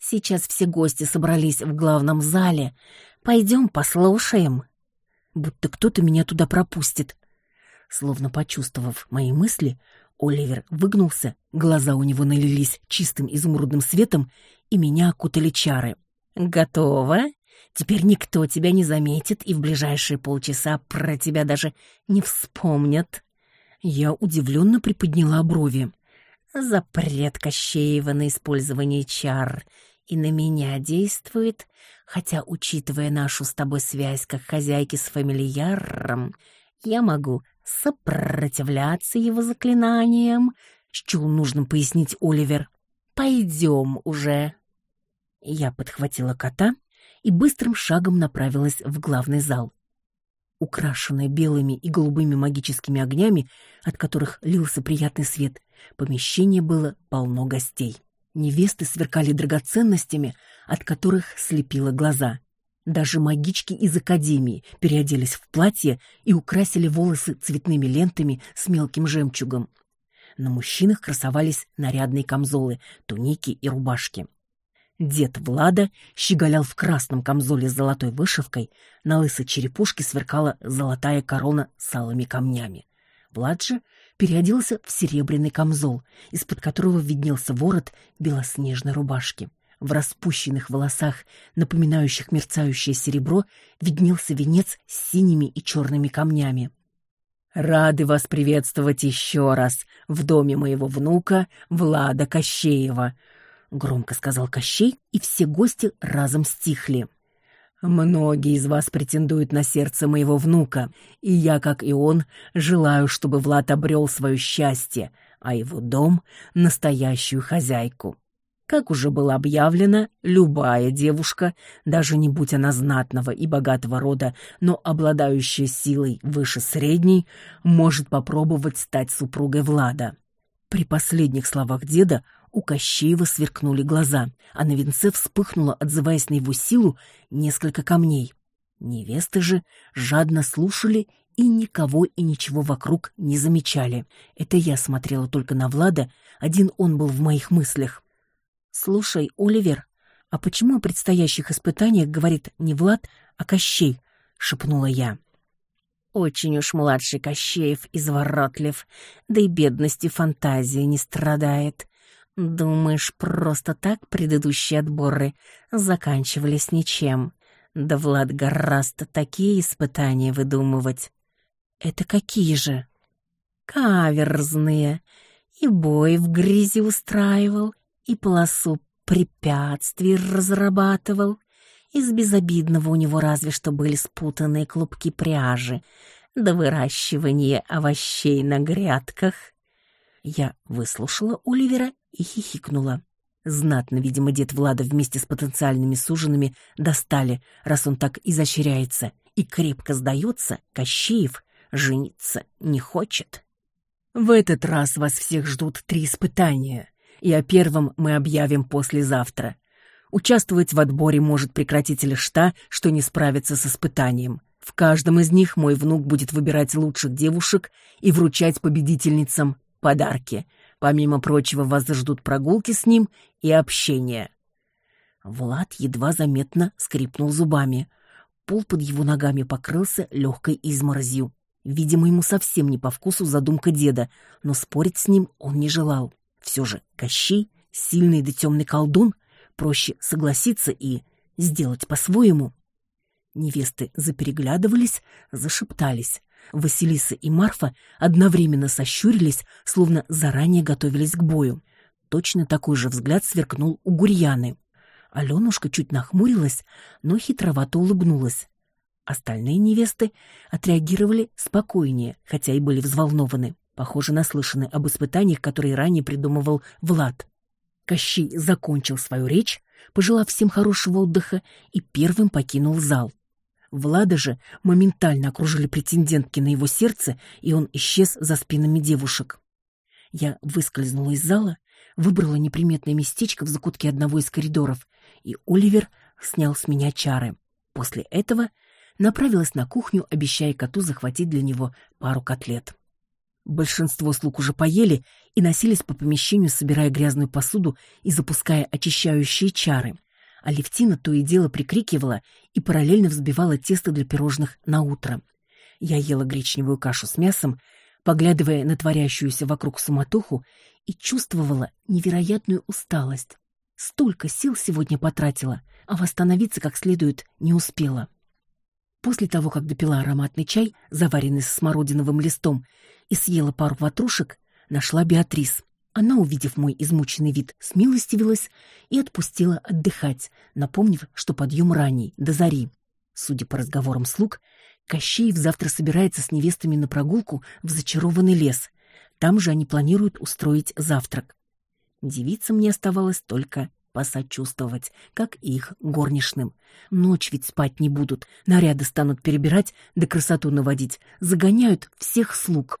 «Сейчас все гости собрались в главном зале. Пойдем послушаем». Будто кто-то меня туда пропустит. Словно почувствовав мои мысли, Оливер выгнулся, глаза у него налились чистым изумрудным светом, и меня окутали чары. «Готово?» Теперь никто тебя не заметит и в ближайшие полчаса про тебя даже не вспомнят. Я удивленно приподняла брови. Запрет Кощеева на использование чар и на меня действует, хотя, учитывая нашу с тобой связь как хозяйки с фамильяром, я могу сопротивляться его заклинаниям, счел нужным пояснить Оливер. Пойдем уже. Я подхватила кота и быстрым шагом направилась в главный зал. Украшенное белыми и голубыми магическими огнями, от которых лился приятный свет, помещение было полно гостей. Невесты сверкали драгоценностями, от которых слепило глаза. Даже магички из академии переоделись в платье и украсили волосы цветными лентами с мелким жемчугом. На мужчинах красовались нарядные камзолы, туники и рубашки. Дед Влада щеголял в красном камзоле с золотой вышивкой, на лысой черепушке сверкала золотая корона с алыми камнями. Влад же переоделся в серебряный камзол, из-под которого виднелся ворот белоснежной рубашки. В распущенных волосах, напоминающих мерцающее серебро, виднелся венец с синими и черными камнями. «Рады вас приветствовать еще раз в доме моего внука Влада Кощеева», громко сказал Кощей, и все гости разом стихли. Многие из вас претендуют на сердце моего внука, и я, как и он, желаю, чтобы Влад обрел свое счастье, а его дом — настоящую хозяйку. Как уже было объявлено, любая девушка, даже не будь она знатного и богатого рода, но обладающая силой выше средней, может попробовать стать супругой Влада. При последних словах деда У Кощеева сверкнули глаза, а на венце вспыхнуло, отзываясь на его силу, несколько камней. Невесты же жадно слушали и никого и ничего вокруг не замечали. Это я смотрела только на Влада, один он был в моих мыслях. «Слушай, Оливер, а почему о предстоящих испытаниях говорит не Влад, а Кощей?» — шепнула я. «Очень уж младший Кощеев изворотлив, да и бедности фантазии не страдает. Думаешь, просто так предыдущие отборы заканчивались ничем?» Да Влад гораздо такие испытания выдумывать. Это какие же? Каверзные. И бой в грязи устраивал, и полосу препятствий разрабатывал. Из безобидного у него разве что были спутанные клубки пряжи, да выращивание овощей на грядках. Я выслушала Оливера и хихикнула. Знатно, видимо, дед Влада вместе с потенциальными суженными достали, раз он так изощряется. И крепко сдается, Кощеев жениться не хочет. В этот раз вас всех ждут три испытания, и о первом мы объявим послезавтра. Участвовать в отборе может прекратитель шта, что не справится с испытанием. В каждом из них мой внук будет выбирать лучших девушек и вручать победительницам подарки — Помимо прочего, вас ждут прогулки с ним и общение. Влад едва заметно скрипнул зубами. Пол под его ногами покрылся легкой изморозью. Видимо, ему совсем не по вкусу задумка деда, но спорить с ним он не желал. Все же Кощей, сильный да темный колдун, проще согласиться и сделать по-своему. Невесты запереглядывались, зашептались. Василиса и Марфа одновременно сощурились, словно заранее готовились к бою. Точно такой же взгляд сверкнул у Гурьяны. Аленушка чуть нахмурилась, но хитровато улыбнулась. Остальные невесты отреагировали спокойнее, хотя и были взволнованы. Похоже, наслышаны об испытаниях, которые ранее придумывал Влад. Кощей закончил свою речь, пожелав всем хорошего отдыха, и первым покинул зал. Влада же моментально окружили претендентки на его сердце, и он исчез за спинами девушек. Я выскользнула из зала, выбрала неприметное местечко в закутке одного из коридоров, и Оливер снял с меня чары. После этого направилась на кухню, обещая коту захватить для него пару котлет. Большинство слуг уже поели и носились по помещению, собирая грязную посуду и запуская очищающие чары а Левтина то и дело прикрикивала и параллельно взбивала тесто для пирожных на утро. Я ела гречневую кашу с мясом, поглядывая на творящуюся вокруг суматоху, и чувствовала невероятную усталость. Столько сил сегодня потратила, а восстановиться как следует не успела. После того, как допила ароматный чай, заваренный с смородиновым листом, и съела пару ватрушек, нашла Беатрис. Она, увидев мой измученный вид, смилостивилась и отпустила отдыхать, напомнив, что подъем ранний, до зари. Судя по разговорам слуг, Кощеев завтра собирается с невестами на прогулку в зачарованный лес. Там же они планируют устроить завтрак. Девицам мне оставалось только посочувствовать, как их горничным. Ночь ведь спать не будут, наряды станут перебирать, да красоту наводить, загоняют всех слуг.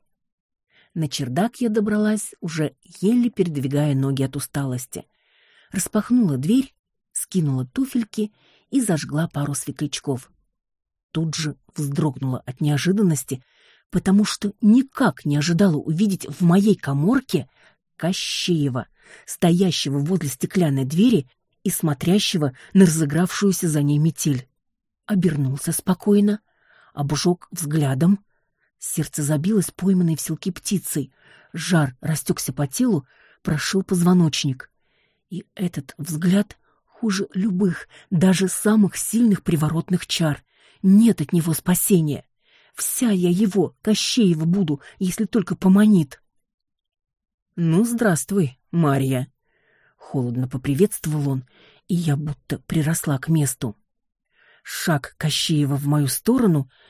На чердак я добралась, уже еле передвигая ноги от усталости. Распахнула дверь, скинула туфельки и зажгла пару светлячков. Тут же вздрогнула от неожиданности, потому что никак не ожидала увидеть в моей каморке Кощеева, стоящего возле стеклянной двери и смотрящего на разыгравшуюся за ней метель. Обернулся спокойно, обжег взглядом, Сердце забилось пойманной в селки птицей. Жар растекся по телу, прошил позвоночник. И этот взгляд хуже любых, даже самых сильных приворотных чар. Нет от него спасения. Вся я его, Кощеева, буду, если только поманит. «Ну, здравствуй, Марья!» Холодно поприветствовал он, и я будто приросла к месту. Шаг Кощеева в мою сторону —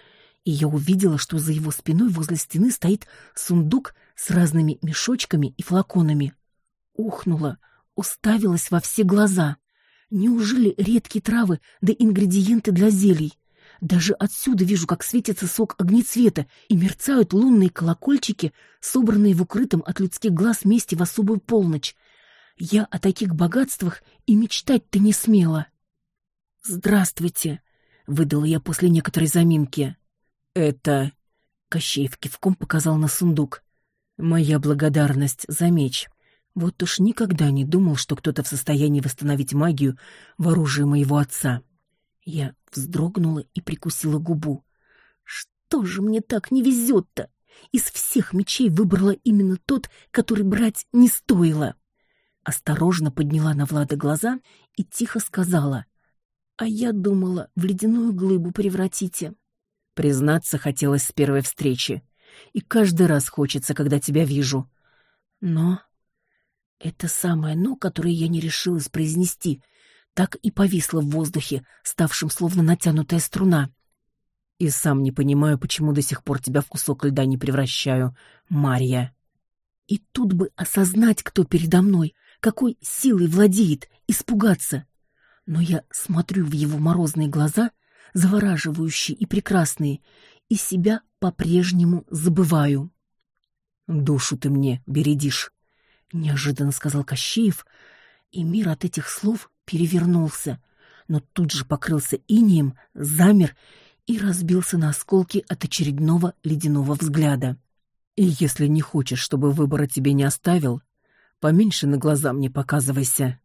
и я увидела, что за его спиной возле стены стоит сундук с разными мешочками и флаконами. Ухнула, уставилась во все глаза. Неужели редкие травы да ингредиенты для зелий? Даже отсюда вижу, как светится сок огнецвета и мерцают лунные колокольчики, собранные в укрытом от людских глаз месте в особую полночь. Я о таких богатствах и мечтать-то не смела. «Здравствуйте», — выдала я после некоторой заминки. «Это...» — Кощеев кивком показал на сундук. «Моя благодарность за меч. Вот уж никогда не думал, что кто-то в состоянии восстановить магию в оружии моего отца». Я вздрогнула и прикусила губу. «Что же мне так не везет-то? Из всех мечей выбрала именно тот, который брать не стоило». Осторожно подняла на Влада глаза и тихо сказала — а я думала, в ледяную глыбу превратите. Признаться хотелось с первой встречи. И каждый раз хочется, когда тебя вижу. Но это самое «но», которое я не решилась произнести, так и повисло в воздухе, ставшем словно натянутая струна. И сам не понимаю, почему до сих пор тебя в кусок льда не превращаю, Марья. И тут бы осознать, кто передо мной, какой силой владеет, испугаться но я смотрю в его морозные глаза, завораживающие и прекрасные, и себя по-прежнему забываю. «Душу ты мне бередишь», — неожиданно сказал Кощеев, и мир от этих слов перевернулся, но тут же покрылся инием, замер и разбился на осколки от очередного ледяного взгляда. «И если не хочешь, чтобы выбора тебе не оставил, поменьше на глаза мне показывайся».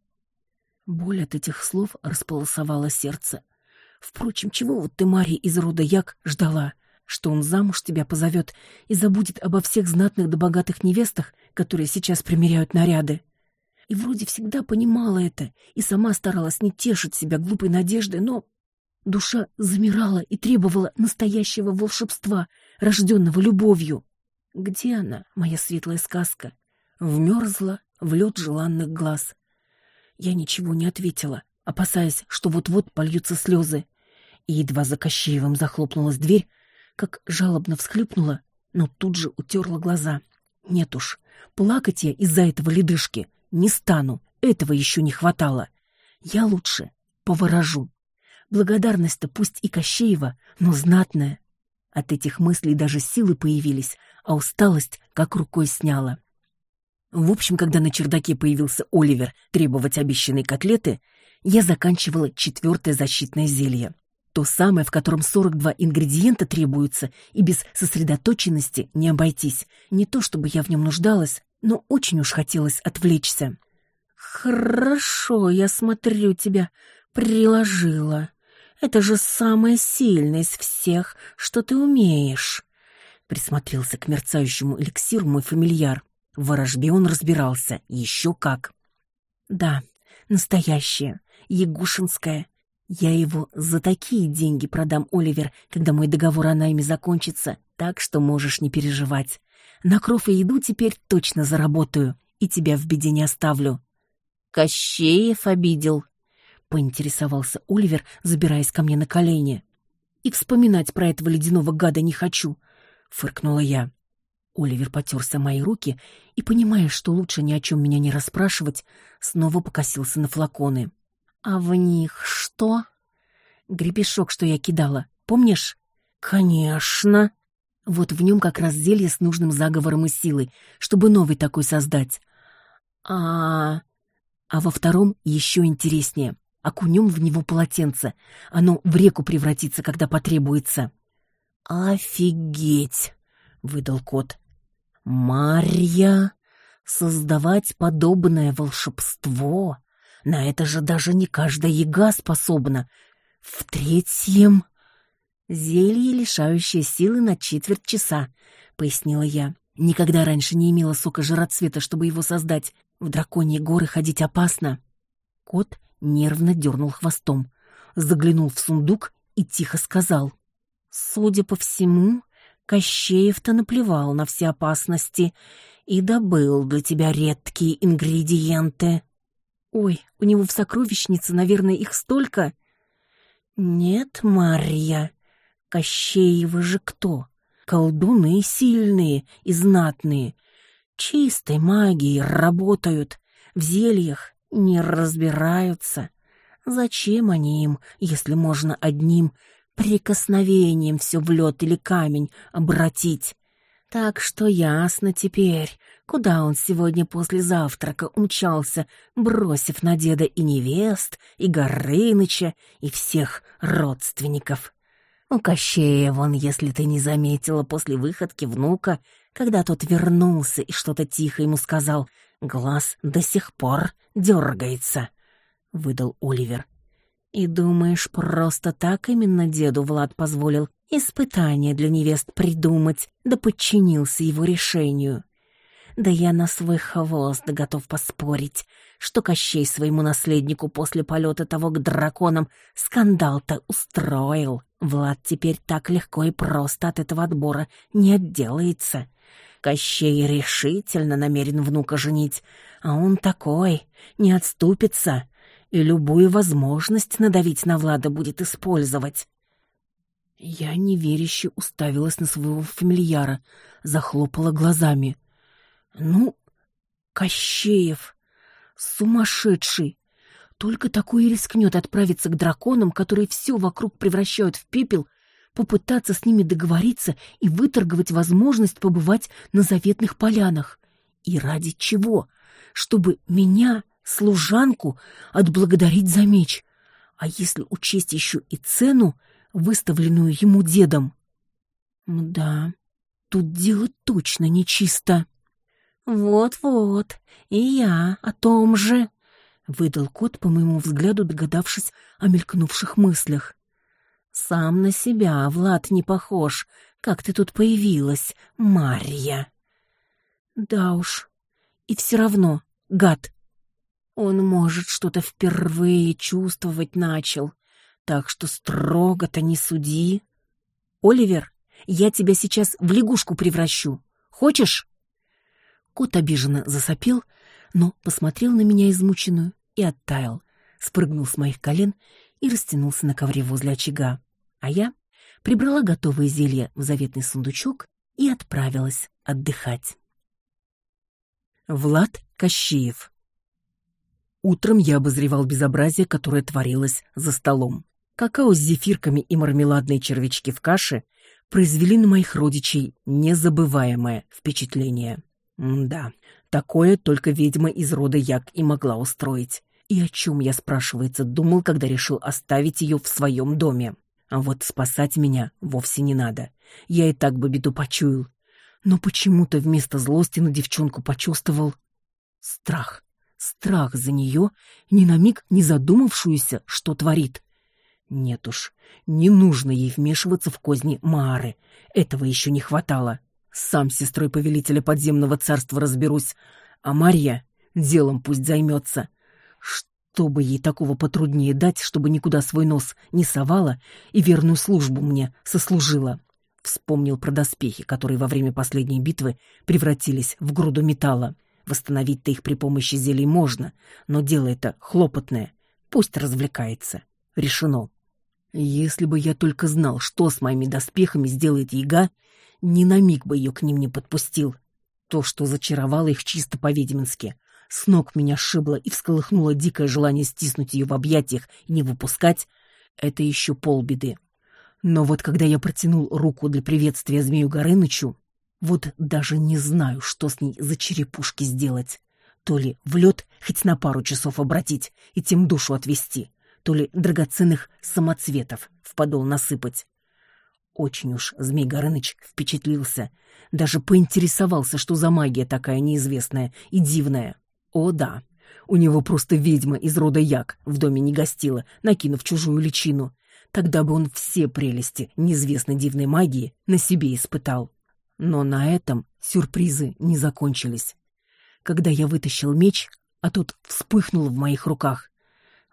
Боль от этих слов располосовала сердце. Впрочем, чего вот ты, Марья из рода Як, ждала? Что он замуж тебя позовет и забудет обо всех знатных да богатых невестах, которые сейчас примеряют наряды? И вроде всегда понимала это, и сама старалась не тешить себя глупой надеждой, но душа замирала и требовала настоящего волшебства, рожденного любовью. Где она, моя светлая сказка? Вмерзла в лед желанных глаз. Я ничего не ответила, опасаясь, что вот-вот польются слезы. И едва за Кощеевым захлопнулась дверь, как жалобно всхлипнула, но тут же утерла глаза. Нет уж, плакать я из-за этого ледышки не стану, этого еще не хватало. Я лучше поворожу. Благодарность-то пусть и Кощеева, но знатная. От этих мыслей даже силы появились, а усталость как рукой сняла. В общем, когда на чердаке появился Оливер требовать обещанные котлеты, я заканчивала четвертое защитное зелье. То самое, в котором 42 ингредиента требуются, и без сосредоточенности не обойтись. Не то чтобы я в нем нуждалась, но очень уж хотелось отвлечься. «Хорошо, я смотрю, тебя приложила. Это же самое сильное из всех, что ты умеешь», — присмотрелся к мерцающему эликсиру мой фамильяр. В ворожбе он разбирался, еще как. Да, настоящее, ягушинское. Я его за такие деньги продам, Оливер, когда мой договор о найме закончится, так что можешь не переживать. На кров и еду теперь точно заработаю, и тебя в беде не оставлю. Кощеев обидел, поинтересовался Оливер, забираясь ко мне на колени. И вспоминать про этого ледяного гада не хочу, фыркнула я. Оливер потерся мои руки и, понимая, что лучше ни о чем меня не расспрашивать, снова покосился на флаконы. «А в них что?» «Гребешок, что я кидала, помнишь?» «Конечно!» Вот в нем как раз зелье с нужным заговором и силой, чтобы новый такой создать. А, а во втором еще интереснее. Окунем в него полотенце. Оно в реку превратится, когда потребуется. «Офигеть!» — выдал кот. Марья, создавать подобное волшебство, на это же даже не каждая яга способна. В третьем... Зелье, лишающее силы на четверть часа, пояснила я. Никогда раньше не имела сока жироцвета, чтобы его создать. В драконьи горы ходить опасно. Кот нервно дернул хвостом, заглянул в сундук и тихо сказал. Судя по всему, Кощеев-то наплевал на все опасности и добыл для тебя редкие ингредиенты. Ой, у него в сокровищнице, наверное, их столько. Нет, Марья, Кощеевы же кто? Колдуны сильные и знатные. Чистой магией работают, в зельях не разбираются. Зачем они им, если можно одним прикосновением все в лед или камень обратить. Так что ясно теперь, куда он сегодня после завтрака умчался, бросив на деда и невест, и Горыныча, и всех родственников. У Кощея вон, если ты не заметила, после выходки внука, когда тот вернулся и что-то тихо ему сказал, глаз до сих пор дергается, — выдал Оливер. И думаешь, просто так именно деду Влад позволил испытание для невест придумать, да подчинился его решению. Да я на свой хвост готов поспорить, что Кощей своему наследнику после полета того к драконам скандал-то устроил. Влад теперь так легко и просто от этого отбора не отделается. Кощей решительно намерен внука женить, а он такой, не отступится, и любую возможность надавить на Влада будет использовать. Я неверяще уставилась на своего фамильяра, захлопала глазами. Ну, Кощеев, сумасшедший, только такой и рискнет отправиться к драконам, которые все вокруг превращают в пепел, попытаться с ними договориться и выторговать возможность побывать на заветных полянах. И ради чего? Чтобы меня, служанку, отблагодарить за меч. А если учесть еще и цену, выставленную ему дедом. Да, тут дело точно нечисто. Вот-вот, и я о том же, выдал кот, по моему взгляду, догадавшись о мелькнувших мыслях. Сам на себя, Влад, не похож. Как ты тут появилась, Марья? Да уж. И все равно, гад. Он, может, что-то впервые чувствовать начал так что строго-то не суди. Оливер, я тебя сейчас в лягушку превращу. Хочешь? Кот обиженно засопел, но посмотрел на меня измученную и оттаял, спрыгнул с моих колен и растянулся на ковре возле очага. А я прибрала готовые зелья в заветный сундучок и отправилась отдыхать. Влад Кощеев Утром я обозревал безобразие, которое творилось за столом. Какао с зефирками и мармеладные червячки в каше произвели на моих родичей незабываемое впечатление. Да, такое только ведьма из рода Як и могла устроить. И о чем я, спрашивается, думал, когда решил оставить ее в своем доме. А вот спасать меня вовсе не надо. Я и так бы беду почуял. Но почему-то вместо злости на девчонку почувствовал страх. Страх за нее, ни на миг не задумавшуюся, что творит. Нет уж, не нужно ей вмешиваться в козни Маары. Этого еще не хватало. Сам с сестрой повелителя подземного царства разберусь, а Марья делом пусть займется. Чтобы ей такого потруднее дать, чтобы никуда свой нос не совала и верную службу мне сослужила. Вспомнил про доспехи, которые во время последней битвы превратились в груду металла. Восстановить-то их при помощи зелий можно, но дело это хлопотное. Пусть развлекается. Решено. Если бы я только знал, что с моими доспехами сделает яга, ни на миг бы ее к ним не подпустил. То, что зачаровало их чисто по-ведьмински. С ног меня сшибло и всколыхнуло дикое желание стиснуть ее в объятиях и не выпускать, это еще полбеды. Но вот когда я протянул руку для приветствия змею Горынычу, вот даже не знаю, что с ней за черепушки сделать. То ли в лед хоть на пару часов обратить и тем душу отвести, то ли драгоценных самоцветов в подол насыпать. Очень уж Змей Горыныч впечатлился, даже поинтересовался, что за магия такая неизвестная и дивная. О да, у него просто ведьма из рода Як в доме не гостила, накинув чужую личину. Тогда бы он все прелести неизвестной дивной магии на себе испытал. Но на этом сюрпризы не закончились. Когда я вытащил меч, а тот вспыхнул в моих руках,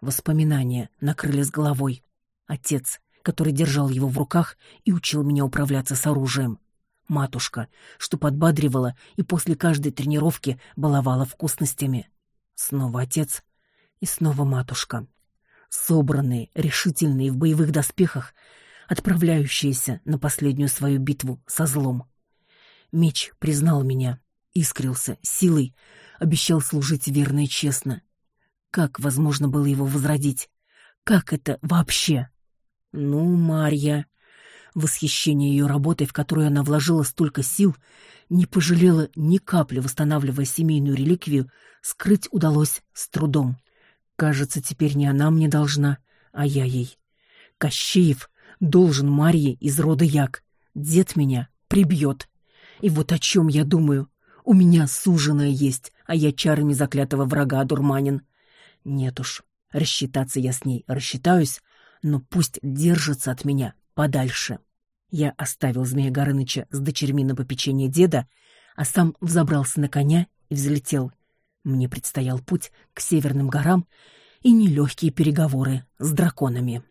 Воспоминания накрыли с головой. Отец, который держал его в руках и учил меня управляться с оружием. Матушка, что подбадривала и после каждой тренировки баловала вкусностями. Снова отец и снова матушка. Собранные, решительные в боевых доспехах, отправляющиеся на последнюю свою битву со злом. Меч признал меня, искрился силой, обещал служить верно и честно. Как возможно было его возродить? Как это вообще? Ну, Марья, Восхищение ее работой, в которую она вложила столько сил, не пожалела ни капли, восстанавливая семейную реликвию, скрыть удалось с трудом. Кажется, теперь не она мне должна, а я ей. Кощеев должен Марье из рода Як. Дед меня прибьет. И вот о чем я думаю. У меня суженая есть, а я чарами заклятого врага одурманен. Нет уж, рассчитаться я с ней рассчитаюсь, но пусть держится от меня подальше. Я оставил Змея Горыныча с дочерьми на попечение деда, а сам взобрался на коня и взлетел. Мне предстоял путь к северным горам и нелегкие переговоры с драконами.